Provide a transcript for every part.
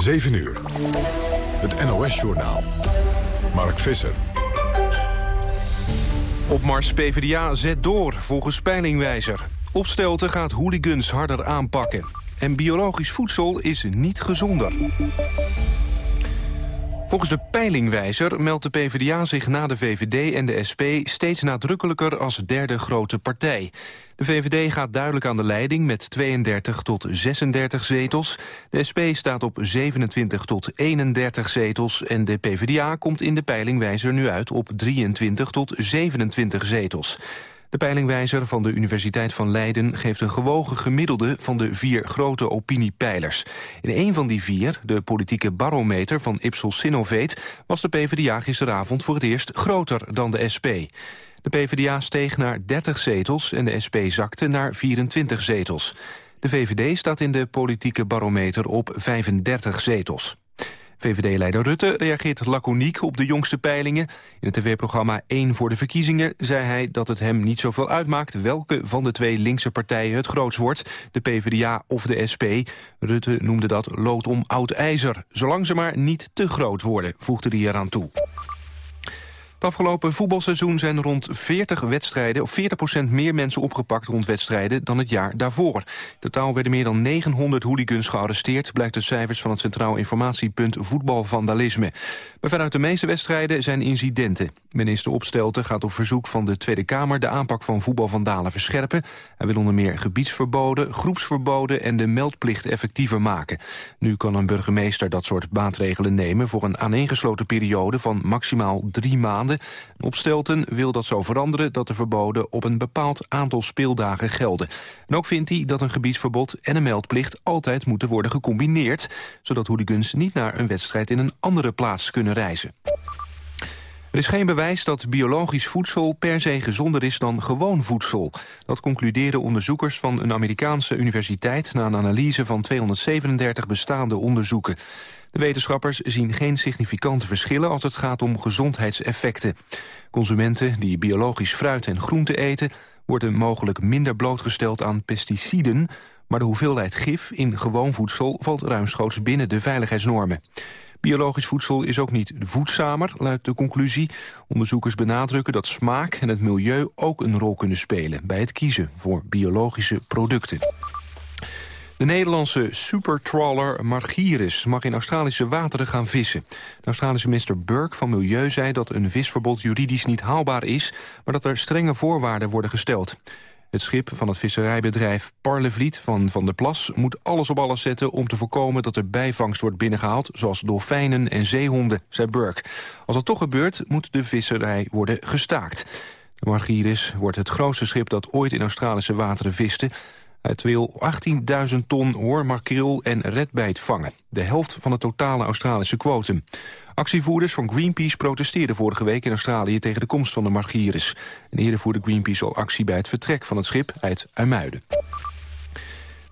7 uur. Het NOS-journaal. Mark Visser. Op Mars PvdA zet door, volgens peilingwijzer. Opstelten gaat hooligans harder aanpakken. En biologisch voedsel is niet gezonder. Volgens de peilingwijzer meldt de PvdA zich na de VVD en de SP steeds nadrukkelijker als derde grote partij. De VVD gaat duidelijk aan de leiding met 32 tot 36 zetels. De SP staat op 27 tot 31 zetels en de PvdA komt in de peilingwijzer nu uit op 23 tot 27 zetels. De peilingwijzer van de Universiteit van Leiden geeft een gewogen gemiddelde van de vier grote opiniepeilers. In een van die vier, de politieke barometer van Ipsos Sinovate, was de PvdA gisteravond voor het eerst groter dan de SP. De PvdA steeg naar 30 zetels en de SP zakte naar 24 zetels. De VVD staat in de politieke barometer op 35 zetels. VVD-leider Rutte reageert laconiek op de jongste peilingen. In het tv-programma 1 voor de verkiezingen zei hij dat het hem niet zoveel uitmaakt... welke van de twee linkse partijen het grootst wordt, de PvdA of de SP. Rutte noemde dat lood om oud ijzer. Zolang ze maar niet te groot worden, voegde hij eraan toe. Het afgelopen voetbalseizoen zijn rond 40 wedstrijden... of 40% meer mensen opgepakt rond wedstrijden dan het jaar daarvoor. Totaal werden meer dan 900 hooligans gearresteerd... blijkt uit cijfers van het Centraal Informatiepunt Voetbalvandalisme. Maar vanuit de meeste wedstrijden zijn incidenten. Minister Opstelten gaat op verzoek van de Tweede Kamer... de aanpak van voetbalvandalen verscherpen. Hij wil onder meer gebiedsverboden, groepsverboden... en de meldplicht effectiever maken. Nu kan een burgemeester dat soort maatregelen nemen... voor een aaneengesloten periode van maximaal drie maanden Opstelten wil dat zo veranderen dat de verboden op een bepaald aantal speeldagen gelden. En ook vindt hij dat een gebiedsverbod en een meldplicht altijd moeten worden gecombineerd, zodat hooligans niet naar een wedstrijd in een andere plaats kunnen reizen. Er is geen bewijs dat biologisch voedsel per se gezonder is dan gewoon voedsel. Dat concluderen onderzoekers van een Amerikaanse universiteit... na een analyse van 237 bestaande onderzoeken. De wetenschappers zien geen significante verschillen als het gaat om gezondheidseffecten. Consumenten die biologisch fruit en groente eten... worden mogelijk minder blootgesteld aan pesticiden... maar de hoeveelheid gif in gewoon voedsel valt ruimschoots binnen de veiligheidsnormen. Biologisch voedsel is ook niet voedzamer, luidt de conclusie. Onderzoekers benadrukken dat smaak en het milieu ook een rol kunnen spelen... bij het kiezen voor biologische producten. De Nederlandse supertrawler Margiris mag in Australische wateren gaan vissen. De Australische minister Burke van Milieu zei dat een visverbod juridisch niet haalbaar is... maar dat er strenge voorwaarden worden gesteld. Het schip van het visserijbedrijf Parlevliet van Van der Plas... moet alles op alles zetten om te voorkomen dat er bijvangst wordt binnengehaald... zoals dolfijnen en zeehonden, zei Burke. Als dat toch gebeurt, moet de visserij worden gestaakt. De Margiris wordt het grootste schip dat ooit in Australische wateren viste... Het wil 18.000 ton hoormakreel en redbijt vangen. De helft van het totale Australische kwotum. Actievoerders van Greenpeace protesteerden vorige week in Australië... tegen de komst van de Margiris. En eerder voerde Greenpeace al actie bij het vertrek van het schip uit IJmuiden.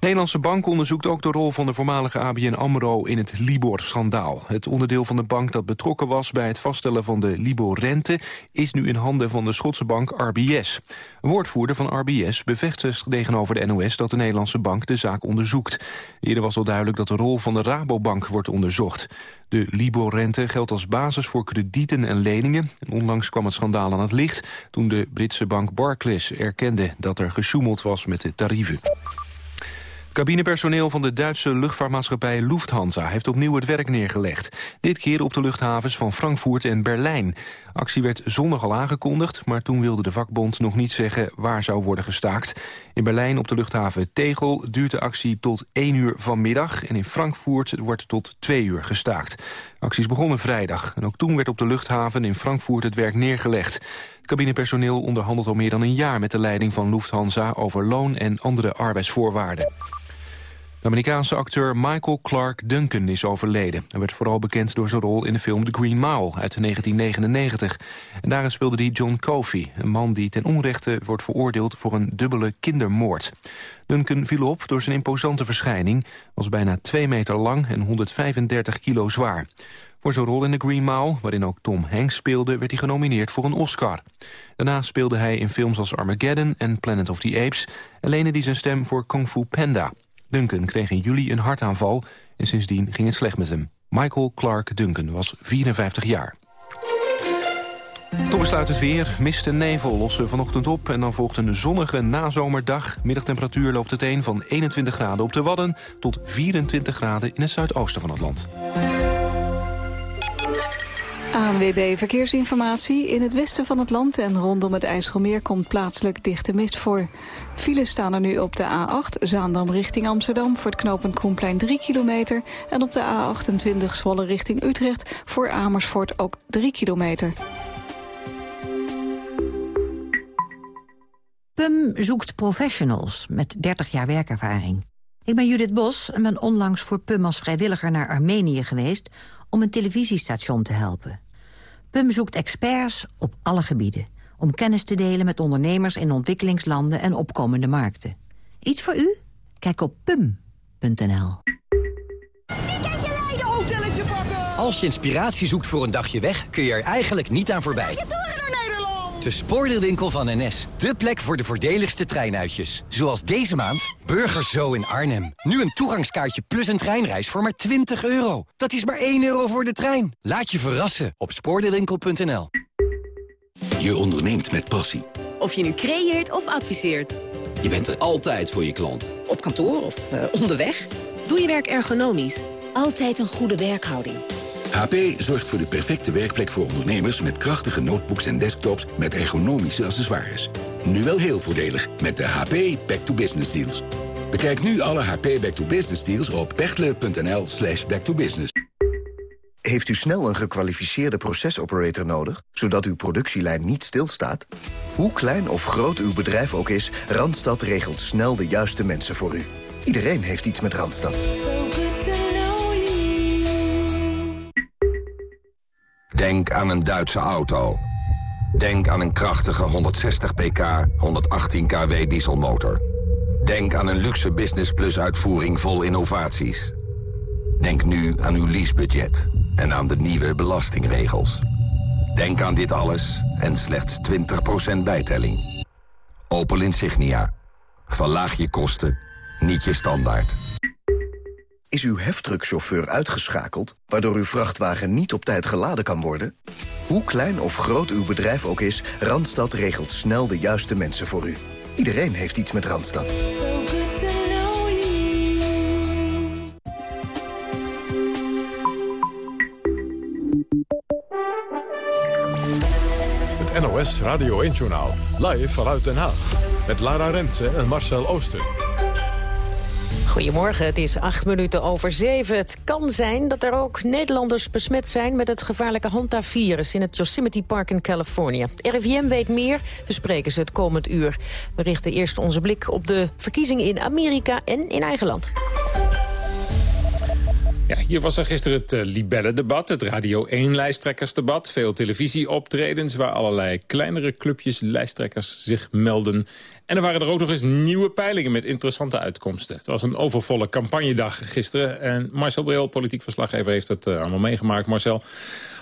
Nederlandse Bank onderzoekt ook de rol van de voormalige ABN AMRO in het Libor-schandaal. Het onderdeel van de bank dat betrokken was bij het vaststellen van de Libor-rente... is nu in handen van de Schotse bank RBS. Een woordvoerder van RBS bevestigt tegenover de NOS dat de Nederlandse bank de zaak onderzoekt. Eerder was al duidelijk dat de rol van de Rabobank wordt onderzocht. De Libor-rente geldt als basis voor kredieten en leningen. Onlangs kwam het schandaal aan het licht toen de Britse bank Barclays erkende dat er gesjoemeld was met de tarieven. Cabinepersoneel van de Duitse luchtvaartmaatschappij Lufthansa heeft opnieuw het werk neergelegd. Dit keer op de luchthavens van Frankfurt en Berlijn. Actie werd zondag al aangekondigd, maar toen wilde de vakbond nog niet zeggen waar zou worden gestaakt. In Berlijn op de luchthaven Tegel duurt de actie tot 1 uur vanmiddag en in Frankfurt wordt tot 2 uur gestaakt. Acties begonnen vrijdag en ook toen werd op de luchthaven in Frankfurt het werk neergelegd. Het cabinepersoneel onderhandelt al meer dan een jaar met de leiding van Lufthansa over loon en andere arbeidsvoorwaarden. De Amerikaanse acteur Michael Clark Duncan is overleden. Hij werd vooral bekend door zijn rol in de film The Green Mile uit 1999. En daarin speelde hij John Coffey, een man die ten onrechte wordt veroordeeld voor een dubbele kindermoord. Duncan viel op door zijn imposante verschijning, was bijna 2 meter lang en 135 kilo zwaar. Voor zijn rol in The Green Mile, waarin ook Tom Hanks speelde... werd hij genomineerd voor een Oscar. Daarna speelde hij in films als Armageddon en Planet of the Apes... en leende hij zijn stem voor Kung Fu Panda. Duncan kreeg in juli een hartaanval en sindsdien ging het slecht met hem. Michael Clark Duncan was 54 jaar. Toen besluit het weer. Mist en nevel lossen vanochtend op... en dan volgt een zonnige nazomerdag. Middagtemperatuur loopt het een van 21 graden op de Wadden... tot 24 graden in het zuidoosten van het land. ANWB Verkeersinformatie. In het westen van het land en rondom het IJsselmeer komt plaatselijk dichte mist voor. Files staan er nu op de A8 Zaandam richting Amsterdam... voor het knooppunt Koenplein 3 kilometer. En op de A28 Zwolle richting Utrecht voor Amersfoort ook 3 kilometer. PUM zoekt professionals met 30 jaar werkervaring. Ik ben Judith Bos en ben onlangs voor PUM als vrijwilliger naar Armenië geweest... om een televisiestation te helpen. PUM zoekt experts op alle gebieden... om kennis te delen met ondernemers in ontwikkelingslanden en opkomende markten. Iets voor u? Kijk op pum.nl. Als je inspiratie zoekt voor een dagje weg, kun je er eigenlijk niet aan voorbij. De spoordeelwinkel van NS. De plek voor de voordeligste treinuitjes. Zoals deze maand Burgers Zo in Arnhem. Nu een toegangskaartje plus een treinreis voor maar 20 euro. Dat is maar 1 euro voor de trein. Laat je verrassen op spoordeelwinkel.nl. Je onderneemt met passie. Of je nu creëert of adviseert. Je bent er altijd voor je klant. Op kantoor of uh, onderweg. Doe je werk ergonomisch. Altijd een goede werkhouding. HP zorgt voor de perfecte werkplek voor ondernemers... met krachtige notebooks en desktops met ergonomische accessoires. Nu wel heel voordelig met de HP Back to Business Deals. Bekijk nu alle HP Back to Business deals op pechtle.nl slash backtobusiness. Heeft u snel een gekwalificeerde procesoperator nodig, zodat uw productielijn niet stilstaat? Hoe klein of groot uw bedrijf ook is, Randstad regelt snel de juiste mensen voor u. Iedereen heeft iets met Randstad. Denk aan een Duitse auto. Denk aan een krachtige 160 pk, 118 kW dieselmotor. Denk aan een luxe Business Plus uitvoering vol innovaties. Denk nu aan uw leasebudget en aan de nieuwe belastingregels. Denk aan dit alles en slechts 20% bijtelling. Opel Insignia. Verlaag je kosten, niet je standaard. Is uw heftruckchauffeur uitgeschakeld, waardoor uw vrachtwagen niet op tijd geladen kan worden? Hoe klein of groot uw bedrijf ook is, Randstad regelt snel de juiste mensen voor u. Iedereen heeft iets met Randstad. Het NOS Radio 1-journaal, live vanuit Den Haag. Met Lara Rensen en Marcel Ooster. Goedemorgen, het is acht minuten over zeven. Het kan zijn dat er ook Nederlanders besmet zijn... met het gevaarlijke Hanta-virus in het Yosemite Park in Californië. RIVM weet meer, we spreken ze het komend uur. We richten eerst onze blik op de verkiezingen in Amerika en in eigen land. Ja, hier was er gisteren het uh, Libelle-debat, het Radio 1-lijsttrekkersdebat. Veel televisieoptredens waar allerlei kleinere clubjes lijsttrekkers zich melden. En er waren er ook nog eens nieuwe peilingen met interessante uitkomsten. Het was een overvolle campagnedag gisteren. En Marcel Bril, politiek verslaggever, heeft het uh, allemaal meegemaakt. Marcel,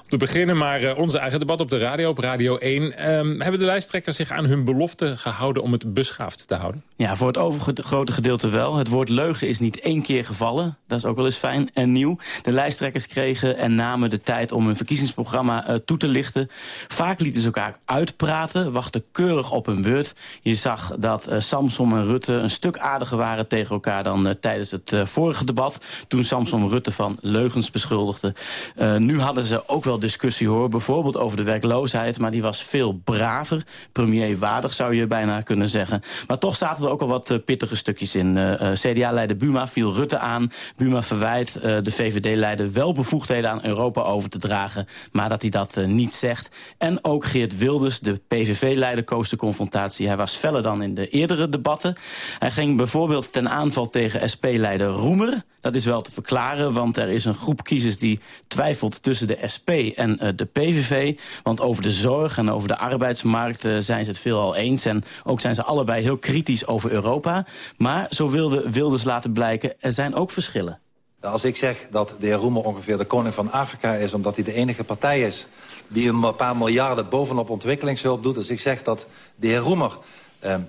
te beginnen, maar uh, onze eigen debat op de radio, op Radio 1. Um, ehm, hebben de lijsttrekkers zich aan hun belofte gehouden om het beschaafd te houden? Ja, voor het overgrote gedeelte wel. Het woord leugen is niet één keer gevallen. Dat is ook wel eens fijn en nieuw. De lijsttrekkers kregen en namen de tijd om hun verkiezingsprogramma uh, toe te lichten. Vaak lieten ze elkaar uitpraten, wachten keurig op hun beurt. Je zag dat uh, Samson en Rutte een stuk aardiger waren tegen elkaar dan tijdens het vorige debat. Toen Samson Rutte van leugens beschuldigde. nu hadden ze ook wel discussie hoor. Bijvoorbeeld over de werkloosheid, maar die was veel braver. Premier waardig zou je bijna kunnen zeggen. Maar toch zaten er ook al wat uh, pittige stukjes in. Eh, eh, CDA-leider Buma viel Rutte aan. Buma verwijt de VVD-leider wel bevoegdheden aan Europa over te dragen. Maar dat hij dat niet zegt. En ook Geert Wilders, de PVV-leider, koos de confrontatie. Hij was feller dan in de eerdere debatten. Hij ging bijvoorbeeld ten aanval tegen SP-leider Roemer. Dat is wel te verklaren, want er is een groep kiezers die twijfelt tussen de SP en uh, de PVV. Want over de zorg en over de arbeidsmarkt uh, zijn ze het veelal eens. En ook zijn ze allebei heel kritisch over Europa. Maar zo wilde Wilders laten blijken, er zijn ook verschillen. Als ik zeg dat de heer Roemer ongeveer de koning van Afrika is... omdat hij de enige partij is die een paar miljarden bovenop ontwikkelingshulp doet... als ik zeg dat de heer Roemer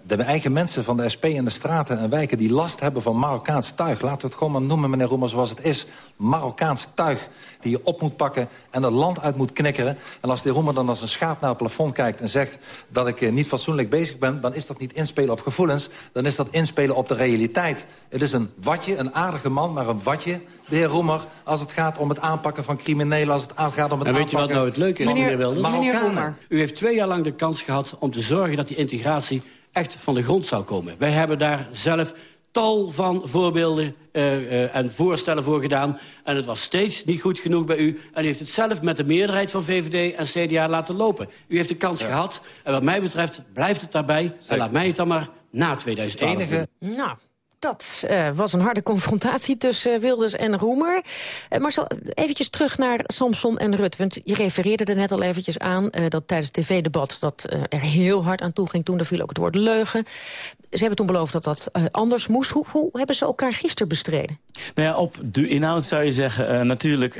de eigen mensen van de SP in de straten en wijken... die last hebben van Marokkaans tuig. Laten we het gewoon maar noemen, meneer Roemer, zoals het is. Marokkaans tuig die je op moet pakken en het land uit moet knikkeren. En als de Roemer dan als een schaap naar het plafond kijkt... en zegt dat ik eh, niet fatsoenlijk bezig ben... dan is dat niet inspelen op gevoelens. Dan is dat inspelen op de realiteit. Het is een watje, een aardige man, maar een watje... de heer Roemer, als het gaat om het aanpakken van criminelen... als het gaat om het en aanpakken... weet je wat nou het leuke is, meneer Wilders? Meneer Roemer. U heeft twee jaar lang de kans gehad om te zorgen dat die integratie echt van de grond zou komen. Wij hebben daar zelf tal van voorbeelden uh, uh, en voorstellen voor gedaan. En het was steeds niet goed genoeg bij u. En u heeft het zelf met de meerderheid van VVD en CDA laten lopen. U heeft de kans ja. gehad. En wat mij betreft blijft het daarbij. Zeker. En laat mij het dan maar na 2012 enige... Nou, dat uh, was een harde confrontatie tussen uh, Wilders en Roemer. Uh, Marcel, eventjes terug naar Samson en Rut. Want je refereerde er net al eventjes aan dat tijdens het tv-debat... dat er heel hard aan toe ging toen. Er viel ook het woord leugen. Ze hebben toen beloofd dat dat anders moest. Hoe, hoe, hebben ze elkaar gisteren bestreden? Nou ja, op de inhoud zou je zeggen, natuurlijk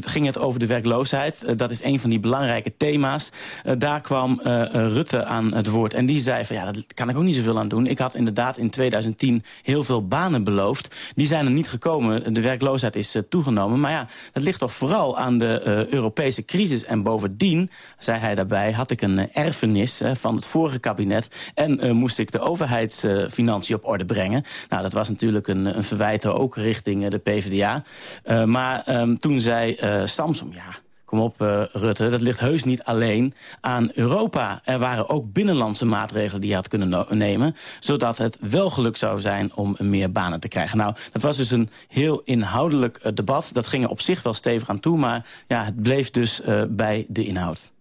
ging het over de werkloosheid. dat is een van die belangrijke thema's. daar kwam Rutte aan het woord. En die zei van, ja, daar kan ik ook niet zoveel aan doen. Ik had inderdaad in 2010 heel veel banen beloofd. Die zijn er niet gekomen. De werkloosheid is toegenomen. Maar ja, dat ligt toch vooral aan de Europese crisis. En bovendien, zei hij daarbij, had ik een erfenis van het vorige kabinet. En moest ik de overheidsfinanciën op orde brengen. Nou, dat was natuurlijk een, een verwijt ook richting de PvdA. maar um, toen zei Samsom, ja kom op Rutte, dat ligt heus niet alleen aan Europa. Er waren ook binnenlandse maatregelen die je had kunnen nemen... zodat het wel geluk zou zijn om meer banen te krijgen. Nou, dat was dus een heel inhoudelijk debat. Dat ging er op zich wel stevig aan toe, maar ja, het bleef dus bij de inhoud.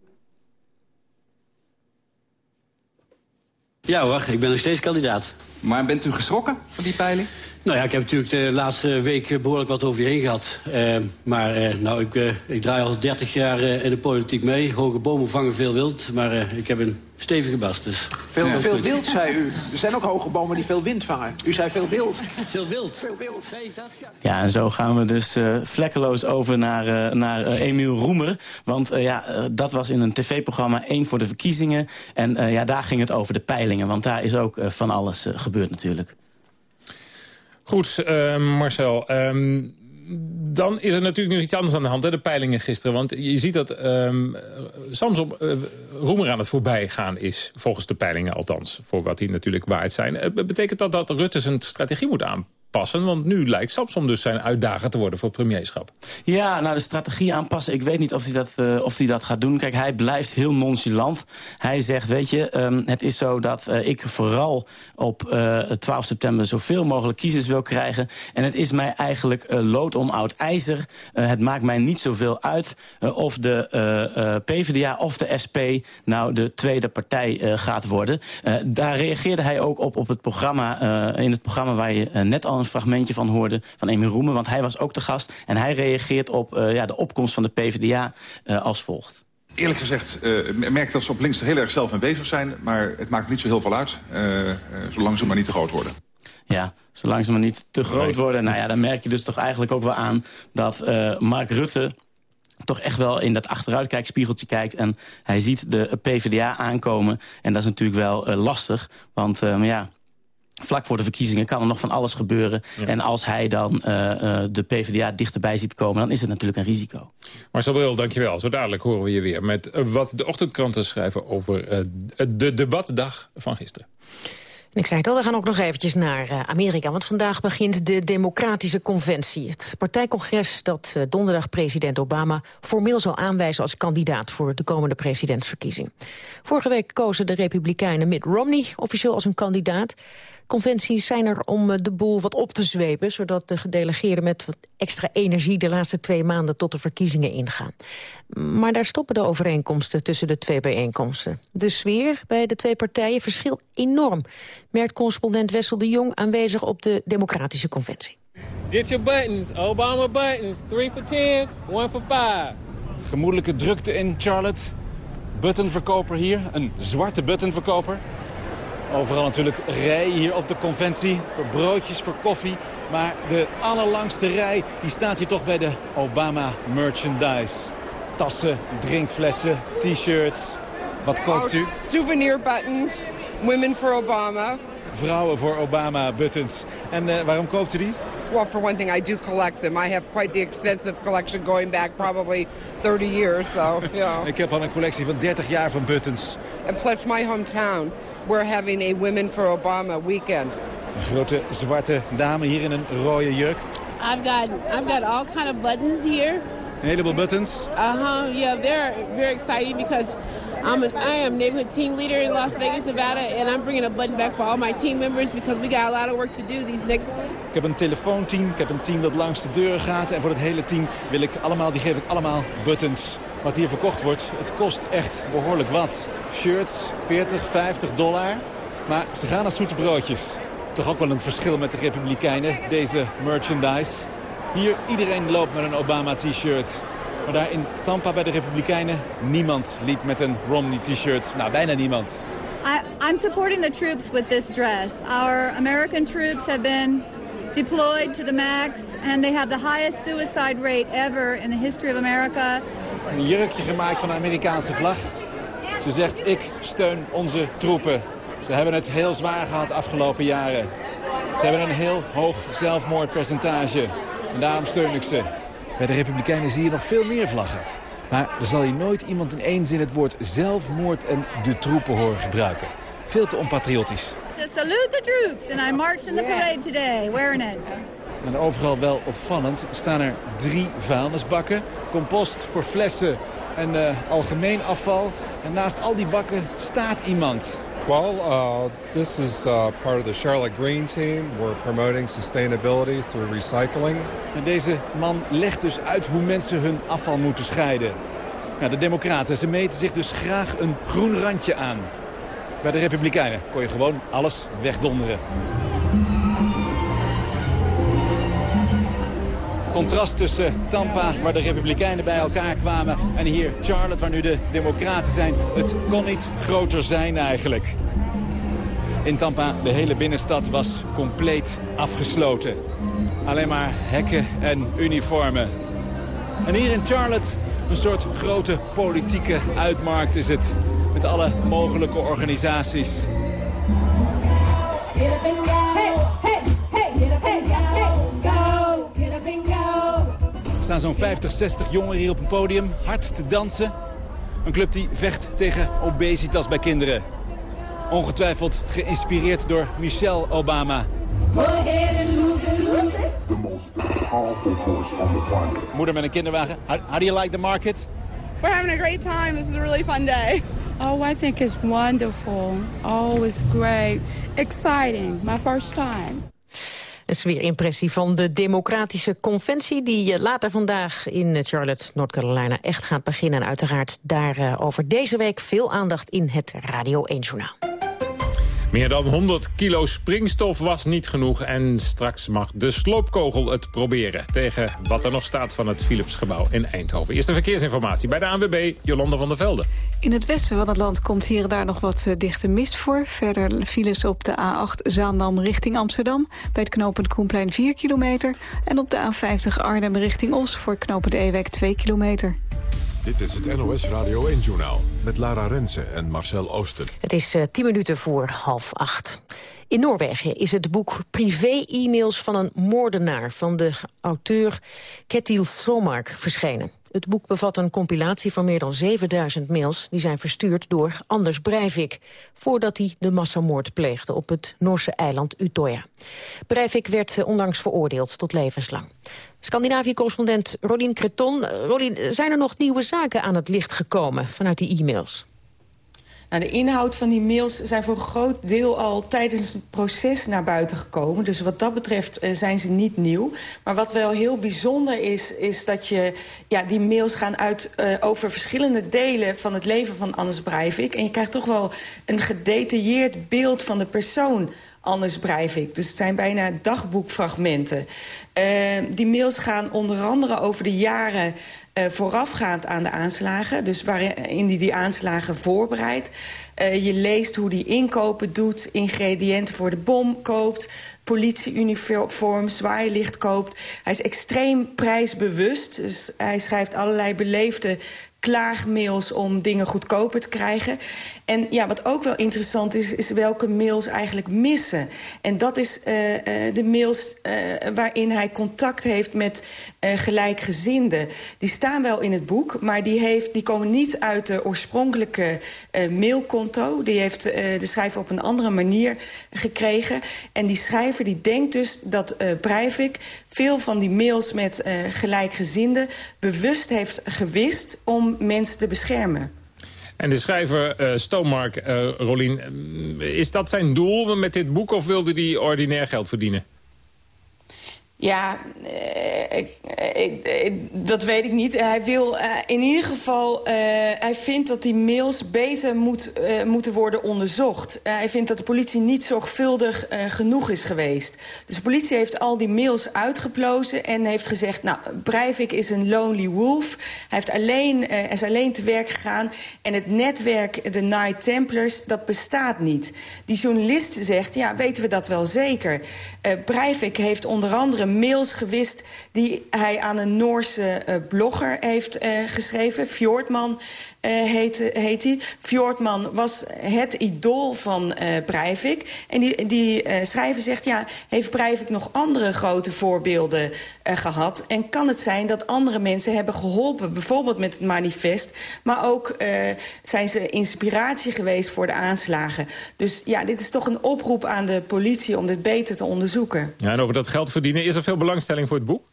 Ja hoor, ik ben nog steeds kandidaat. Maar bent u geschrokken van die peiling? Nou ja, ik heb natuurlijk de laatste week behoorlijk wat over je heen gehad. Uh, maar uh, nou, ik, uh, ik draai al 30 jaar in de politiek mee. Hoge bomen vangen veel wild, maar ik heb een stevige bas. Dus veel, ja, veel wild, zei u. Er zijn ook hoge bomen die veel wind vangen. U zei veel wild. Veel wild. Veel wild. Zei ik dat? Ja. ja, en zo gaan we dus vlekkeloos over naar, naar Emiel Roemer. Want ja, dat was in een tv-programma één voor de verkiezingen. En ja, daar ging het over de peilingen. Want daar is ook van alles gebeurd natuurlijk. Goed, uh, Marcel. Um, dan is er natuurlijk nog iets anders aan de hand, hè, de peilingen gisteren. Want je ziet dat um, Samson uh, Roemer aan het voorbijgaan is. Volgens de peilingen althans, voor wat die natuurlijk waard zijn. Uh, betekent dat dat Rutte zijn strategie moet aanpassen? Passen, want nu lijkt Samson dus zijn uitdager te worden voor het premierschap. Ja, nou de strategie aanpassen. Ik weet niet of hij dat, uh, of hij dat gaat doen. Kijk, hij blijft heel nonchalant. Hij zegt, weet je, um, het is zo dat uh, ik vooral op uh, 12 september zoveel mogelijk kiezers wil krijgen. En het is mij eigenlijk lood om oud ijzer. Het maakt mij niet zoveel uit of de PvdA of de SP nou de tweede partij gaat worden. Daar reageerde hij ook op op het programma, in het programma waar je net al een fragmentje van hoorde van Emil Roemen, want hij was ook de gast. En hij reageert op uh, ja, de opkomst van de PvdA uh, als volgt. Eerlijk gezegd uh, merk dat ze op links heel erg zelf mee bezig zijn. Maar het maakt niet zo heel veel uit, uh, uh, zolang ze maar niet te groot worden. Ja, zolang ze maar niet te groot worden. Nou ja, dan merk je dus toch eigenlijk ook wel aan dat uh, Mark Rutte toch echt wel in dat achteruitkijkspiegeltje kijkt... en hij ziet de PvdA aankomen. En dat is natuurlijk wel uh, lastig, want uh, ja vlak voor de verkiezingen kan er nog van alles gebeuren. Ja. En als hij dan uh, uh, de PvdA dichterbij ziet komen, dan is het natuurlijk een risico. Marcel Bril, dankjewel. Zo dadelijk horen we je weer met wat de ochtendkranten schrijven over uh, de debatdag van gisteren. En ik zei het al, we gaan ook nog eventjes naar Amerika. Want vandaag begint de Democratische Conventie. Het partijcongres dat donderdag president Obama formeel zal aanwijzen als kandidaat voor de komende presidentsverkiezing. Vorige week kozen de Republikeinen Mitt Romney officieel als een kandidaat. Conventies zijn er om de boel wat op te zwepen... zodat de gedelegeerden met wat extra energie de laatste twee maanden tot de verkiezingen ingaan. Maar daar stoppen de overeenkomsten tussen de twee bijeenkomsten. De sfeer bij de twee partijen verschilt enorm, merkt correspondent Wessel de Jong aanwezig op de Democratische Conventie. Get your buttons, Obama buttons, 3 for 10, 1 for 5. Gemoedelijke drukte in Charlotte. Buttonverkoper hier, een zwarte buttonverkoper. Overal natuurlijk rijen hier op de conventie voor broodjes, voor koffie. Maar de allerlangste rij die staat hier toch bij de Obama merchandise. Tassen, drinkflessen, t-shirts. Wat koopt u? Souvenir buttons, Women for Obama. Vrouwen voor Obama buttons. En uh, waarom koopt u die? Well, for one thing, I do collect them. I have quite the extensive collection going back probably 30 years. So, you know. Ik heb al een collectie van 30 jaar van buttons. And plus my hometown, we're having a Women for Obama weekend. Een grote zwarte dame hier in een rode jurk. I've got I've got all kind of buttons here. Een heleboel buttons. Uh-huh. Yeah, they're very exciting because I'm an, I am neighborhood team leader in Las Vegas, Nevada, and I'm bringing a button back for all my team members because we got a lot of work to do these next. Ik heb een telefoonteam, ik heb een team dat langs de deuren gaat en voor het hele team wil ik allemaal, die geef ik allemaal buttons. Wat hier verkocht wordt, het kost echt behoorlijk wat. Shirts, 40, 50 dollar, maar ze gaan als zoete broodjes. Toch ook wel een verschil met de Republikeinen, deze merchandise. Hier, iedereen loopt met een Obama-t-shirt. Maar daar in Tampa bij de Republikeinen, niemand liep met een Romney-t-shirt. Nou, bijna niemand. I, I'm supporting the troops with this dress. Our American troops have been deployed to the max... and they have the highest suicide rate ever in the history of America. Een jurkje gemaakt van de Amerikaanse vlag. Ze zegt, ik steun onze troepen. Ze hebben het heel zwaar gehad de afgelopen jaren. Ze hebben een heel hoog zelfmoordpercentage. En daarom steun ik ze. Bij de Republikeinen zie je nog veel meer vlaggen. Maar er zal je nooit iemand in één zin het woord zelfmoord en de troepen horen gebruiken. Veel te onpatriotisch. To salute the troops and I marched in the parade today, wearing it. En overal wel opvallend staan er drie vuilnisbakken. Compost voor flessen en uh, algemeen afval. En naast al die bakken staat iemand. Well, uh, this is uh, part of the Charlotte Green Team. We're promoting sustainability through recycling. En deze man legt dus uit hoe mensen hun afval moeten scheiden. De democraten, ze meten zich dus graag een groen randje aan. Bij de republikeinen kon je gewoon alles wegdonderen. Contrast tussen Tampa, waar de Republikeinen bij elkaar kwamen... en hier Charlotte, waar nu de Democraten zijn. Het kon niet groter zijn eigenlijk. In Tampa, de hele binnenstad was compleet afgesloten. Alleen maar hekken en uniformen. En hier in Charlotte, een soort grote politieke uitmarkt is het. Met alle mogelijke organisaties. Er staan zo'n 50, 60 jongeren hier op een podium, hard te dansen. Een club die vecht tegen obesitas bij kinderen. Ongetwijfeld geïnspireerd door Michelle Obama. The most powerful force on the planet. Moeder met een kinderwagen. How, how do you like the market? We're having a great time. This is a really fun day. Oh, I think it's wonderful. Oh, it's great. Exciting. My first time. Een sfeerimpressie van de Democratische Conventie... die later vandaag in Charlotte, North Carolina, echt gaat beginnen. En uiteraard daarover deze week veel aandacht in het Radio 1-journaal. Meer dan 100 kilo springstof was niet genoeg en straks mag de sloopkogel het proberen... tegen wat er nog staat van het Philipsgebouw in Eindhoven. Eerste verkeersinformatie bij de ANWB, Jolanda van der Velde. In het westen van het land komt hier en daar nog wat uh, dichte mist voor. Verder files op de A8 Zaandam richting Amsterdam... bij het knooppunt Koenplein 4 kilometer... en op de A50 Arnhem richting Os voor knooppunt Ewek 2 kilometer. Dit is het NOS Radio 1-journaal met Lara Rensen en Marcel Oosten. Het is uh, tien minuten voor half acht. In Noorwegen is het boek Privé-e-mails van een moordenaar... van de auteur Ketil Slomark verschenen. Het boek bevat een compilatie van meer dan 7000 mails... die zijn verstuurd door Anders Breivik... voordat hij de massamoord pleegde op het Noorse eiland Utøya. Breivik werd onlangs veroordeeld tot levenslang. Scandinavië-correspondent Rodin Creton. Rodin, zijn er nog nieuwe zaken aan het licht gekomen vanuit die e-mails? Nou, de inhoud van die mails zijn voor een groot deel al tijdens het proces naar buiten gekomen. Dus wat dat betreft uh, zijn ze niet nieuw. Maar wat wel heel bijzonder is, is dat je, ja, die mails gaan uit uh, over verschillende delen van het leven van Anders Breivik. En je krijgt toch wel een gedetailleerd beeld van de persoon Anders Breivik. Dus het zijn bijna dagboekfragmenten. Uh, die mails gaan onder andere over de jaren uh, voorafgaand aan de aanslagen. Dus waarin hij die aanslagen voorbereidt. Uh, je leest hoe hij inkopen doet, ingrediënten voor de bom koopt... politieuniform, zwaailicht koopt. Hij is extreem prijsbewust. Dus hij schrijft allerlei beleefde klaagmails om dingen goedkoper te krijgen. En ja, wat ook wel interessant is, is welke mails eigenlijk missen. En dat is uh, uh, de mails uh, waarin hij contact heeft met gelijkgezinden. Die staan wel in het boek, maar die, heeft, die komen niet uit de oorspronkelijke mailkonto. Die heeft de schrijver op een andere manier gekregen. En die schrijver die denkt dus dat Breivik veel van die mails met gelijkgezinden bewust heeft gewist om mensen te beschermen. En de schrijver uh, Stonemark, uh, Rolien, is dat zijn doel met dit boek... of wilde hij ordinair geld verdienen? Ja, eh, ik, ik, dat weet ik niet. Hij wil uh, in ieder geval... Uh, hij vindt dat die mails beter moet, moeten worden onderzocht. hij vindt dat de politie niet zorgvuldig genoeg is geweest. Dus de politie heeft al die mails uitgeplozen en heeft gezegd... nou, Breivik is een lonely wolf. Hij heeft alleen, is alleen te werk gegaan. En het netwerk, de Night Templars, dat bestaat niet. Die journalist zegt, ja, weten we dat wel zeker. Breivik heeft onder andere mails gewist die hij aan een Noorse uh, blogger heeft uh, geschreven. Fjordman heet, heet hij. Fjordman was het idool van Breivik. En die, die schrijver zegt, ja, heeft Breivik nog andere grote voorbeelden gehad? En kan het zijn dat andere mensen hebben geholpen, bijvoorbeeld met het manifest... maar ook zijn ze inspiratie geweest voor de aanslagen. Dus ja, dit is toch een oproep aan de politie om dit beter te onderzoeken. Ja, en over dat geld verdienen, is er veel belangstelling voor het boek?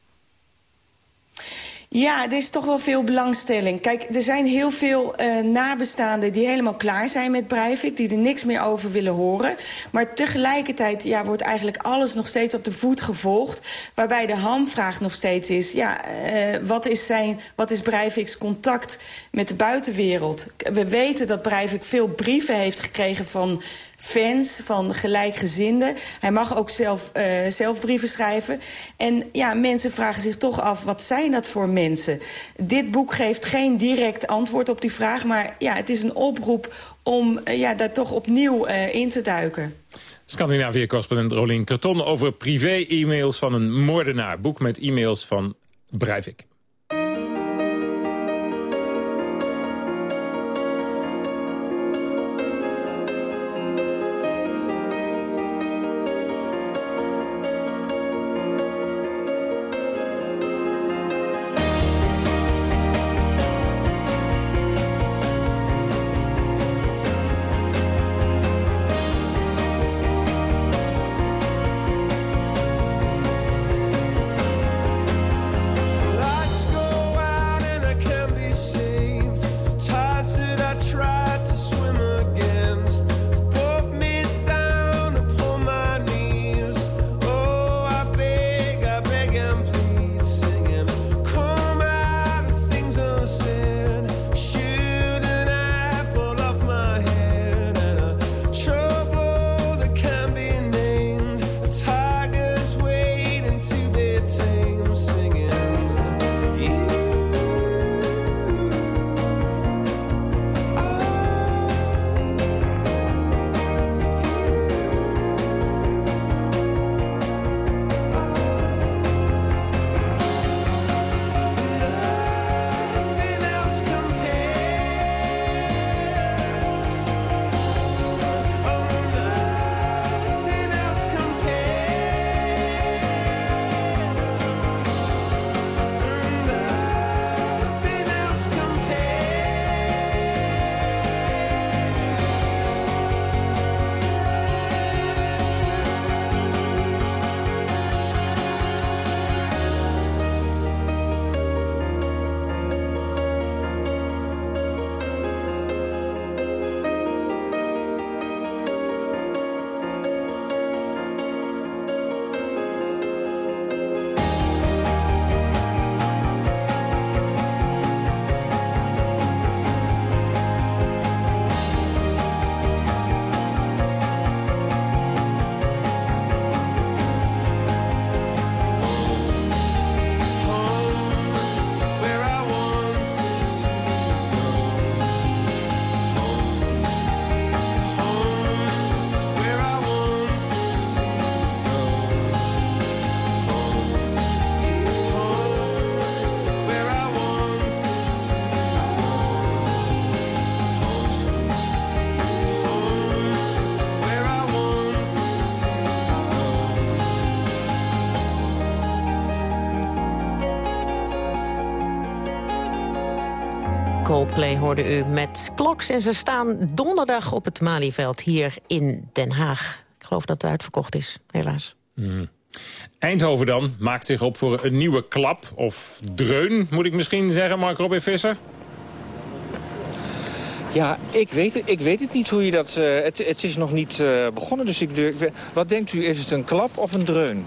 Ja, er is toch wel veel belangstelling. Kijk, er zijn heel veel uh, nabestaanden die helemaal klaar zijn met Breivik... die er niks meer over willen horen. Maar tegelijkertijd ja, wordt eigenlijk alles nog steeds op de voet gevolgd... waarbij de hamvraag nog steeds is... ja, uh, wat, is zijn, wat is Breivik's contact met de buitenwereld? We weten dat Breivik veel brieven heeft gekregen van fans, van gelijkgezinden. Hij mag ook zelf, uh, zelf brieven schrijven. En ja, mensen vragen zich toch af, wat zijn dat voor mensen? Dit boek geeft geen direct antwoord op die vraag... maar ja, het is een oproep om uh, ja, daar toch opnieuw uh, in te duiken. Scandinavië-correspondent Rolien Karton over privé-e-mails van een moordenaar. Boek met e-mails van Breivik. Coldplay hoorde u met Kloks en ze staan donderdag op het Malieveld hier in Den Haag. Ik geloof dat het uitverkocht is, helaas. Hmm. Eindhoven dan maakt zich op voor een nieuwe klap of dreun, moet ik misschien zeggen, Mark Robin Visser? Ja, ik weet het, ik weet het niet hoe je dat... Uh, het, het is nog niet uh, begonnen, dus ik, ik, wat denkt u, is het een klap of een dreun?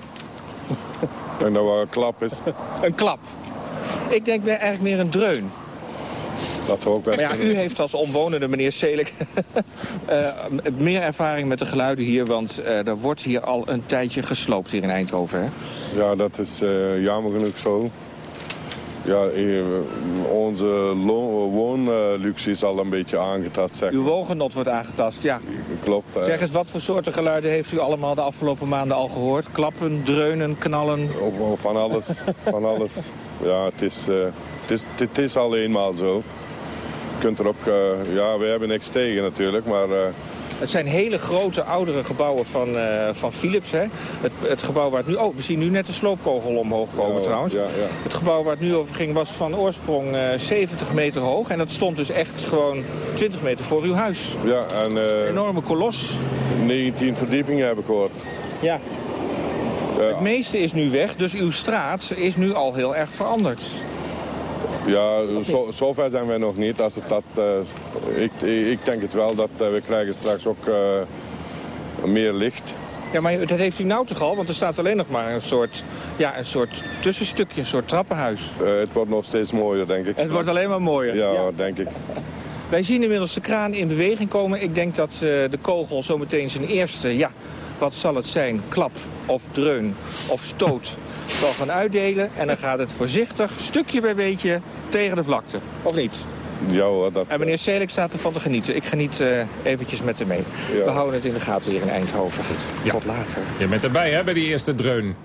Ik denk dat wel een klap is. een klap? Ik denk eigenlijk meer een dreun. Dat ook best maar ja, u heeft als omwonende, meneer Selik, uh, meer ervaring met de geluiden hier. Want uh, er wordt hier al een tijdje gesloopt hier in Eindhoven, hè? Ja, dat is uh, jammer genoeg zo. Ja, onze woonluxe is al een beetje aangetast. Zeg. Uw woongenot wordt aangetast, ja. Klopt. Zeg eens, wat voor soorten geluiden heeft u allemaal de afgelopen maanden al gehoord? Klappen, dreunen, knallen? Of, van alles, van alles. Ja, het is, het, is, het is al eenmaal zo kunt er ook, uh, ja, we hebben niks tegen natuurlijk, maar... Uh... Het zijn hele grote, oudere gebouwen van, uh, van Philips. Hè? Het, het, gebouw waar het nu... Oh, we zien nu net de sloopkogel omhoog komen ja, trouwens. Ja, ja. Het gebouw waar het nu over ging was van oorsprong 70 meter hoog. En dat stond dus echt gewoon 20 meter voor uw huis. Ja, en... Een enorme kolos. 19 verdiepingen heb ik gehoord. Ja. Het meeste is nu weg, dus uw straat is nu al heel erg veranderd. Ja, zo, zover zijn wij nog niet. Als het dat, uh, ik, ik denk het wel dat uh, we krijgen straks ook uh, meer licht. Ja, maar dat heeft u nou toch al? Want er staat alleen nog maar een soort, ja, een soort tussenstukje, een soort trappenhuis. het wordt nog steeds mooier, denk ik. Het wordt alleen maar mooier? Ja, ja, denk ik. Wij zien inmiddels de kraan in beweging komen. Ik denk dat de kogel zometeen zijn eerste, ja, wat zal het zijn? Klap of dreun of stoot zal gaan uitdelen. En dan gaat het voorzichtig, stukje bij beetje, tegen de vlakte. Of niet? Ja hoor, dat... En meneer Selik staat ervan te genieten. Ik geniet uh, eventjes met hem mee. Ja. We houden het in de gaten hier in Eindhoven. Ja. Tot later. Je bent erbij hè, bij die eerste dreun.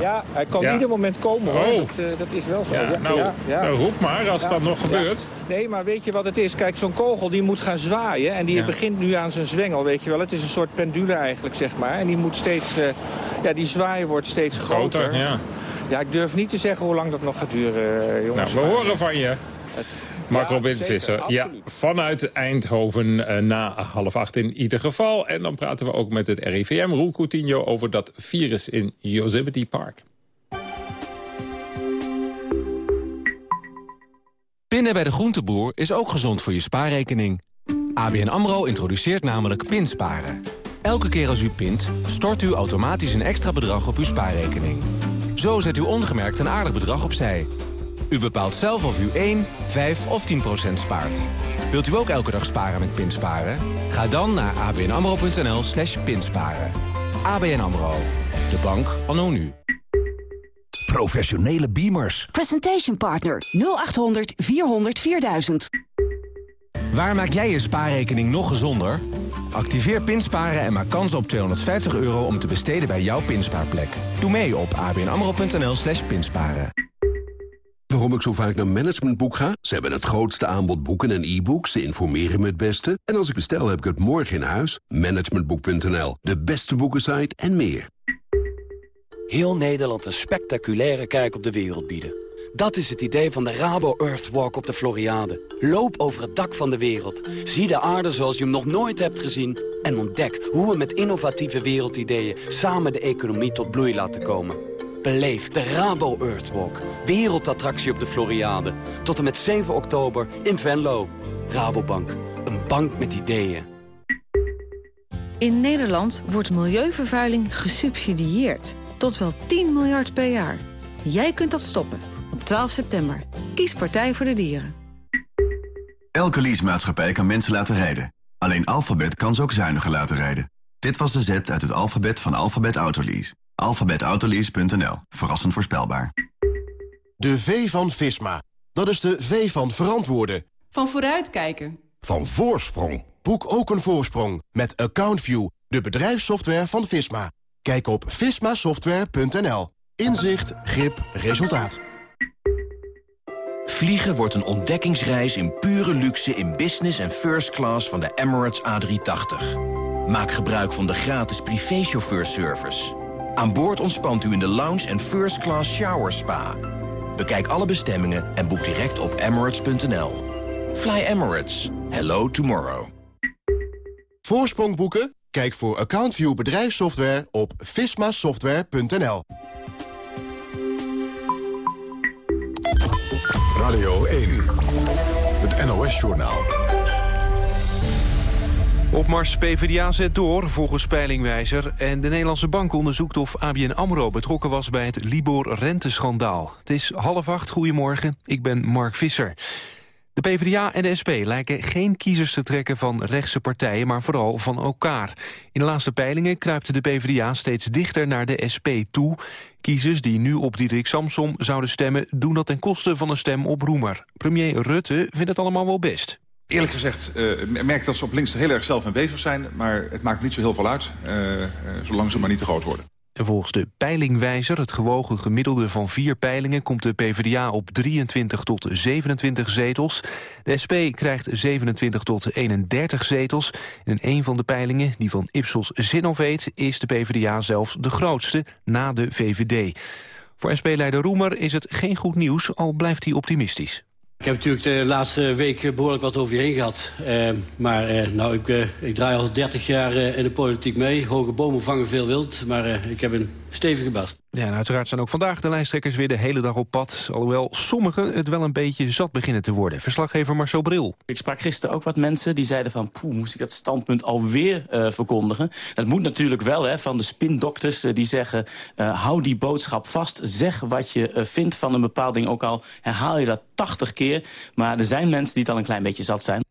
Nou. Ja, hij kan ja. ieder moment komen hoor. Oh. Dat, uh, dat, is wel zo. Ja, nou, nou, roep maar als dat nog gebeurt. Nee, maar weet je wat het is? Kijk, zo'n kogel die moet gaan zwaaien. En die begint nu aan zijn zwengel, weet je wel. Het is een soort pendule eigenlijk, zeg maar. En die moet steeds... Uh, ja, die zwaaien wordt steeds groter. groter ja. ja, ik durf niet te zeggen hoe lang dat nog gaat duren, jongens. Nou, we horen van je. Het, Mark ja, Robin Visser, ja, vanuit Eindhoven uh, na half acht in ieder geval. En dan praten we ook met het RIVM, Roel Coutinho, over dat virus in Yosemite Park. Pinnen bij de groenteboer is ook gezond voor je spaarrekening. ABN AMRO introduceert namelijk pinsparen. Elke keer als u pint, stort u automatisch een extra bedrag op uw spaarrekening. Zo zet u ongemerkt een aardig bedrag opzij... U bepaalt zelf of u 1, 5 of 10 procent spaart. Wilt u ook elke dag sparen met Pinsparen? Ga dan naar abnamro.nl slash pinsparen. ABN AMRO. De bank anno nu. Professionele beamers. Presentation partner 0800 400 4000. Waar maak jij je spaarrekening nog gezonder? Activeer Pinsparen en maak kans op 250 euro om te besteden bij jouw pinspaarplek. Doe mee op abnamro.nl slash pinsparen. Waarom ik zo vaak naar Managementboek ga? Ze hebben het grootste aanbod boeken en e-books. Ze informeren me het beste. En als ik bestel, heb ik het morgen in huis. Managementboek.nl, de beste boekensite en meer. Heel Nederland een spectaculaire kijk op de wereld bieden. Dat is het idee van de Rabo Earthwalk op de Floriade. Loop over het dak van de wereld. Zie de aarde zoals je hem nog nooit hebt gezien. En ontdek hoe we met innovatieve wereldideeën... samen de economie tot bloei laten komen. Beleef de Rabo Earthwalk. Wereldattractie op de Floriade. Tot en met 7 oktober in Venlo. Rabobank. Een bank met ideeën. In Nederland wordt milieuvervuiling gesubsidieerd. Tot wel 10 miljard per jaar. Jij kunt dat stoppen. Op 12 september. Kies Partij voor de Dieren. Elke leasemaatschappij kan mensen laten rijden. Alleen Alphabet kan ze ook zuiniger laten rijden. Dit was de zet uit het alfabet van Alphabet Autolease. Alphabetautolease.nl. Verrassend voorspelbaar. De V van Visma. Dat is de V van verantwoorden. Van vooruitkijken. Van voorsprong. Boek ook een voorsprong met AccountView, de bedrijfssoftware van Visma. Kijk op vismasoftware.nl. Inzicht, grip, resultaat. Vliegen wordt een ontdekkingsreis in pure luxe in business en first class van de Emirates A380. Maak gebruik van de gratis privéchauffeurservice. Aan boord ontspant u in de lounge en first class shower spa. Bekijk alle bestemmingen en boek direct op emirates.nl. Fly Emirates. Hello tomorrow. Voorsprong boeken? Kijk voor AccountView bedrijfssoftware op vismasoftware.nl. Radio 1, het NOS-journaal. Opmars PvdA zet door, volgens Peilingwijzer. En de Nederlandse Bank onderzoekt of ABN AMRO betrokken was... bij het Libor-renteschandaal. Het is half acht, goedemorgen. Ik ben Mark Visser. De PvdA en de SP lijken geen kiezers te trekken van rechtse partijen... maar vooral van elkaar. In de laatste peilingen kruipt de PvdA steeds dichter naar de SP toe. Kiezers die nu op Diederik Samsom zouden stemmen... doen dat ten koste van een stem op Roemer. Premier Rutte vindt het allemaal wel best. Eerlijk gezegd uh, merk dat ze op links heel erg zelf mee bezig zijn... maar het maakt niet zo heel veel uit, uh, uh, zolang ze maar niet te groot worden. En volgens de peilingwijzer, het gewogen gemiddelde van vier peilingen... komt de PvdA op 23 tot 27 zetels. De SP krijgt 27 tot 31 zetels. En in een van de peilingen, die van Ipsos Zinoveet... is de PvdA zelfs de grootste, na de VVD. Voor SP-leider Roemer is het geen goed nieuws, al blijft hij optimistisch. Ik heb natuurlijk de laatste week behoorlijk wat over je heen gehad. Uh, maar uh, nou, ik, uh, ik, draai al 30 jaar in de politiek mee. Hoge bomen vangen veel wild, maar ik heb een stevige bast. Ja, en uiteraard zijn ook vandaag de lijsttrekkers weer de hele dag op pad. Alhoewel sommigen het wel een beetje zat beginnen te worden. Verslaggever Marcel Bril. Ik sprak gisteren ook wat mensen die zeiden van... poeh, moest ik dat standpunt alweer uh, verkondigen? Dat moet natuurlijk wel, hè, van de spindokters uh, die zeggen... Uh, hou die boodschap vast, zeg wat je vindt van een bepaald ding. Ook al herhaal je dat 80 keer. Maar er zijn mensen die het al een klein beetje zat zijn.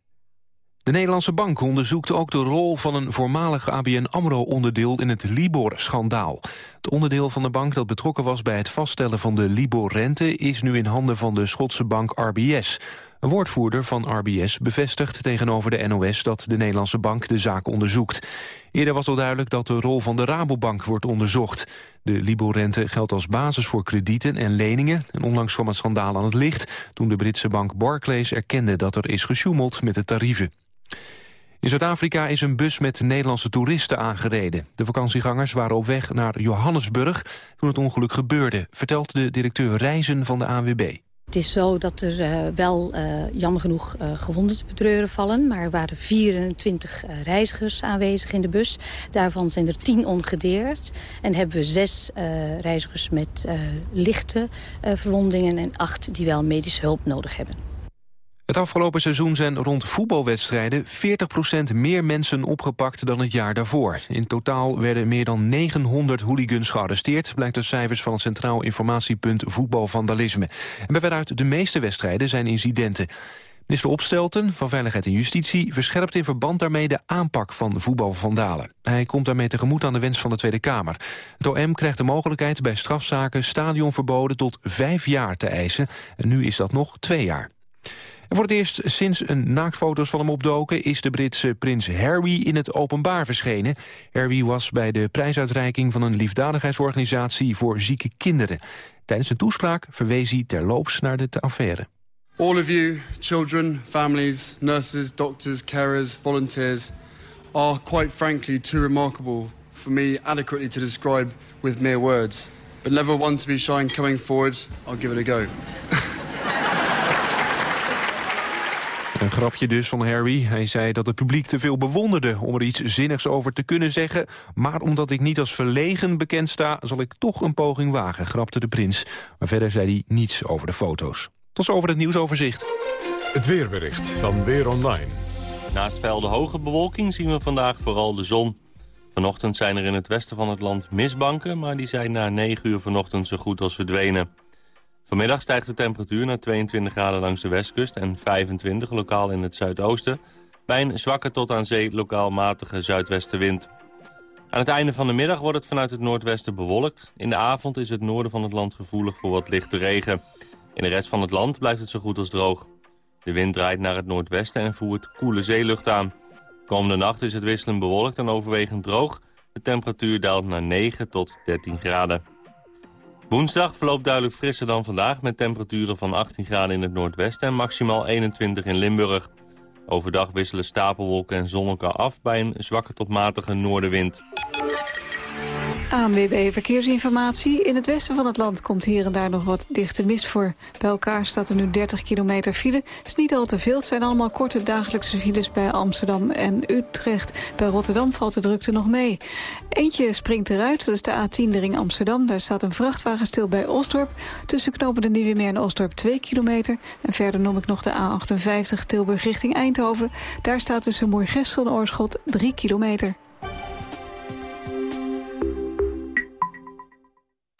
De Nederlandse bank onderzoekt ook de rol van een voormalig ABN AMRO-onderdeel in het Libor-schandaal. Het onderdeel van de bank dat betrokken was bij het vaststellen van de Libor-rente is nu in handen van de Schotse bank RBS. Een woordvoerder van RBS bevestigt tegenover de NOS dat de Nederlandse bank de zaak onderzoekt. Eerder was al duidelijk dat de rol van de Rabobank wordt onderzocht. De Libor-rente geldt als basis voor kredieten en leningen. En onlangs kwam het schandaal aan het licht toen de Britse bank Barclays erkende dat er is gesjoemeld met de tarieven. In Zuid-Afrika is een bus met Nederlandse toeristen aangereden. De vakantiegangers waren op weg naar Johannesburg toen het ongeluk gebeurde, vertelt de directeur Reizen van de ANWB. Het is zo dat er uh, wel uh, jammer genoeg uh, gewonden te betreuren vallen. Maar er waren 24 reizigers aanwezig in de bus. Daarvan zijn er 10 ongedeerd. En hebben we zes reizigers met lichte verwondingen... en acht die wel medische hulp nodig hebben. Het afgelopen seizoen zijn rond voetbalwedstrijden 40% meer mensen opgepakt dan het jaar daarvoor. In totaal werden meer dan 900 hooligans gearresteerd, blijkt uit cijfers van het Centraal Informatiepunt Voetbalvandalisme. En bij veruit de meeste wedstrijden zijn incidenten. Minister Opstelten van Veiligheid en Justitie verscherpt in verband daarmee de aanpak van voetbalvandalen. Hij komt daarmee tegemoet aan de wens van de Tweede Kamer. Het OM krijgt de mogelijkheid bij strafzaken stadionverboden tot vijf jaar te eisen. En nu is dat nog twee jaar. En voor het eerst sinds een naaktfoto's van hem opdoken... is de Britse prins Harry in het openbaar verschenen. Harry was bij de prijsuitreiking van een liefdadigheidsorganisatie... voor zieke kinderen. Tijdens een toespraak verwees hij terloops naar de affaire. All of you, children, families, nurses, doctors, carers, volunteers... are quite frankly too remarkable for me adequately to describe with mere words. But level one to be shy and coming forward, I'll give it a go. Een grapje dus van Harry. Hij zei dat het publiek te veel bewonderde om er iets zinnigs over te kunnen zeggen. Maar omdat ik niet als verlegen bekend sta, zal ik toch een poging wagen, grapte de prins. Maar verder zei hij niets over de foto's. Tot over het nieuwsoverzicht. Het weerbericht van Weer Online. Naast velden hoge bewolking zien we vandaag vooral de zon. Vanochtend zijn er in het westen van het land mistbanken... maar die zijn na 9 uur vanochtend zo goed als verdwenen. Vanmiddag stijgt de temperatuur naar 22 graden langs de westkust... en 25 lokaal in het zuidoosten... bij een zwakke tot aan zee lokaal matige zuidwestenwind. Aan het einde van de middag wordt het vanuit het noordwesten bewolkt. In de avond is het noorden van het land gevoelig voor wat lichte regen. In de rest van het land blijft het zo goed als droog. De wind draait naar het noordwesten en voert koele zeelucht aan. Komende nacht is het wisselend bewolkt en overwegend droog. De temperatuur daalt naar 9 tot 13 graden. Woensdag verloopt duidelijk frisser dan vandaag... met temperaturen van 18 graden in het noordwesten en maximaal 21 in Limburg. Overdag wisselen stapelwolken en zon af bij een zwakke tot matige noordenwind. ANWB Verkeersinformatie. In het westen van het land komt hier en daar nog wat dichte mist voor. Bij elkaar staat er nu 30 kilometer file. Het is niet al te veel. Het zijn allemaal korte dagelijkse files bij Amsterdam en Utrecht. Bij Rotterdam valt de drukte nog mee. Eentje springt eruit, dat is de A10 de ring Amsterdam. Daar staat een vrachtwagen stil bij Osdorp. Tussen knopen de Nieuwe Meer en Osdorp 2 kilometer. En verder noem ik nog de A58 Tilburg richting Eindhoven. Daar staat tussen Moergestel en Oorschot 3 kilometer.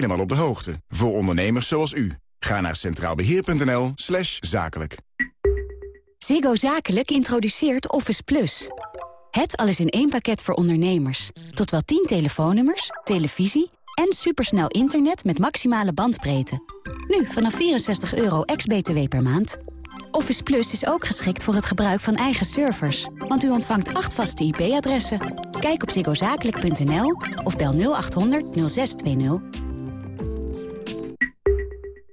helemaal op de hoogte. Voor ondernemers zoals u. Ga naar centraalbeheer.nl slash zakelijk. Ziggo Zakelijk introduceert Office Plus. Het alles in één pakket voor ondernemers. Tot wel 10 telefoonnummers, televisie en supersnel internet met maximale bandbreedte. Nu vanaf 64 euro ex-BTW per maand. Office Plus is ook geschikt voor het gebruik van eigen servers. Want u ontvangt acht vaste IP-adressen. Kijk op ziggozakelijk.nl of bel 0800 0620.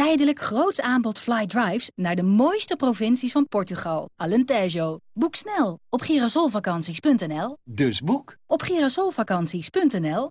Tijdelijk groots aanbod fly drives naar de mooiste provincies van Portugal. Alentejo. Boek snel op girasolvakanties.nl. Dus boek op girasolvakanties.nl.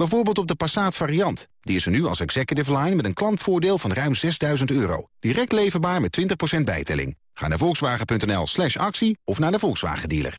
Bijvoorbeeld op de Passat variant. Die is er nu als executive line met een klantvoordeel van ruim 6000 euro. Direct leverbaar met 20% bijtelling. Ga naar volkswagen.nl slash actie of naar de Volkswagen dealer.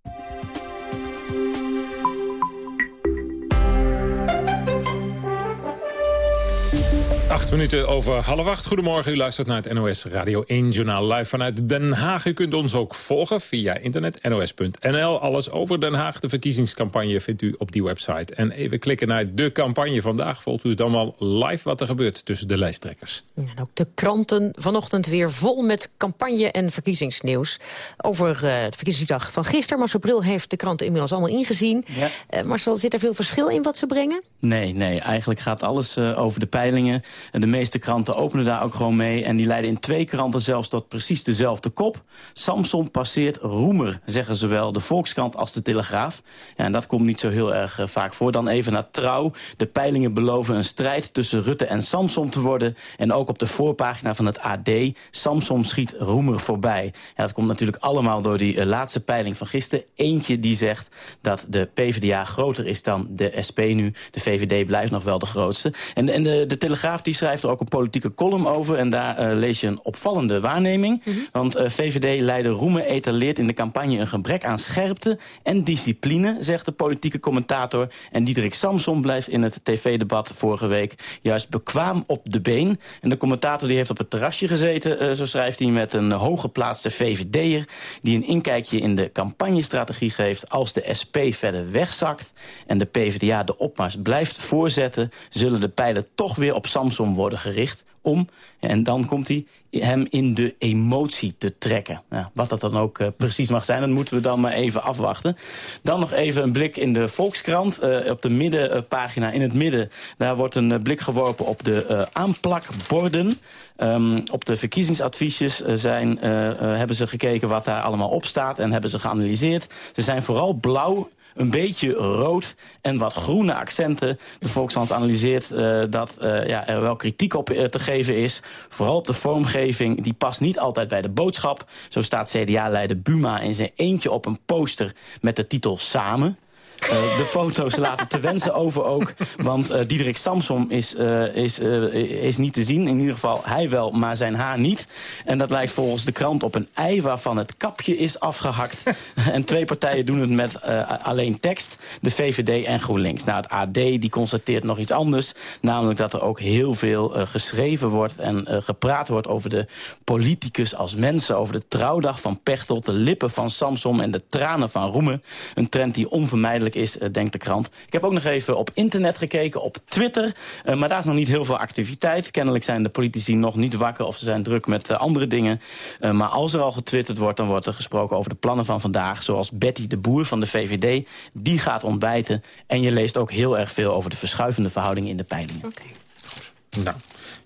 Acht minuten over half acht. Goedemorgen, u luistert naar het NOS Radio 1-journaal live vanuit Den Haag. U kunt ons ook volgen via internet, nos.nl. Alles over Den Haag, de verkiezingscampagne vindt u op die website. En even klikken naar de campagne. Vandaag volgt u het allemaal live wat er gebeurt tussen de lijsttrekkers. En ook de kranten vanochtend weer vol met campagne en verkiezingsnieuws. Over uh, de verkiezingsdag van gisteren. Marcel Bril heeft de kranten inmiddels allemaal ingezien. Ja. Uh, Marcel, zit er veel verschil in wat ze brengen? Nee, nee. Eigenlijk gaat alles uh, over de peilingen. En de meeste kranten openen daar ook gewoon mee. En die leiden in twee kranten zelfs tot precies dezelfde kop. Samson passeert Roemer, zeggen zowel de Volkskrant als de Telegraaf. Ja, en dat komt niet zo heel erg uh, vaak voor. Dan even naar Trouw. De peilingen beloven een strijd tussen Rutte en Samson te worden. En ook op de voorpagina van het AD. Samson schiet Roemer voorbij. Ja, dat komt natuurlijk allemaal door die uh, laatste peiling van gisteren. Eentje die zegt dat de PvdA groter is dan de SP nu. De VVD blijft nog wel de grootste. En, en de, de Telegraaf die schrijft er ook een politieke column over. En daar uh, lees je een opvallende waarneming. Mm -hmm. Want uh, VVD-leider Roemen etaleert in de campagne een gebrek aan scherpte en discipline, zegt de politieke commentator. En Diederik Samson blijft in het tv-debat vorige week juist bekwaam op de been. En de commentator die heeft op het terrasje gezeten, uh, zo schrijft hij, met een hooggeplaatste VVD'er... die een inkijkje in de campagnestrategie geeft als de SP verder wegzakt... en de PvdA de opmars blijft voorzetten... zullen de pijlen toch weer op Samson worden gericht om, en dan komt hij, hem in de emotie te trekken. Wat dat dan ook uh, precies mag zijn, dat moeten we dan maar even afwachten. Dan nog even een blik in de Volkskrant. Uh, op de middenpagina, in het midden, daar wordt een uh, blik geworpen op de aanplakborden. Um, op de verkiezingsadviesjes zijn, hebben ze gekeken wat daar allemaal op staat en hebben ze geanalyseerd. Ze zijn vooral blauw een beetje rood en wat groene accenten. De Volkskrant analyseert uh, dat uh, ja, er wel kritiek op te geven is. Vooral op de vormgeving, die past niet altijd bij de boodschap. Zo staat CDA-leider Buma in zijn eentje op een poster met de titel Samen. Uh, de foto's laten te wensen over ook. Want uh, Diederik Samsom is, uh, is, is niet te zien. In ieder geval hij wel, maar zijn haar niet. En dat lijkt volgens de krant op een ei waarvan het kapje is afgehakt. en twee partijen doen het met alleen tekst. De VVD en GroenLinks. Nou, het AD die constateert nog iets anders. Namelijk dat er ook heel veel geschreven wordt en gepraat wordt over de politicus als mensen. Over de trouwdag van Pechtold, de lippen van Samsom en de tranen van Roemen. Een trend die onvermijdelijk is, uh, denkt de krant. Ik heb ook nog even op internet gekeken, op Twitter. Uh, maar daar is nog niet heel veel activiteit. Kennelijk zijn de politici nog niet wakker of ze zijn druk met uh, andere dingen. maar als er al getwitterd wordt, dan wordt er gesproken over de plannen van vandaag. Zoals Betty de Boer van de VVD, die gaat ontbijten. En je leest ook heel erg veel over de verschuivende verhoudingen in de peilingen. Oké. Okay. Nou,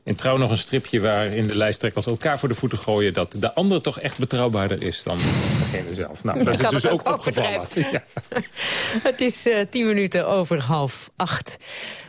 in trouw nog een stripje waarin de lijsttrekkers elkaar voor de voeten gooien... dat de andere toch echt betrouwbaarder is dan degene zelf. Nou, dat is dus ook, ook opgevallen. Ja. het is uh, tien minuten over half acht.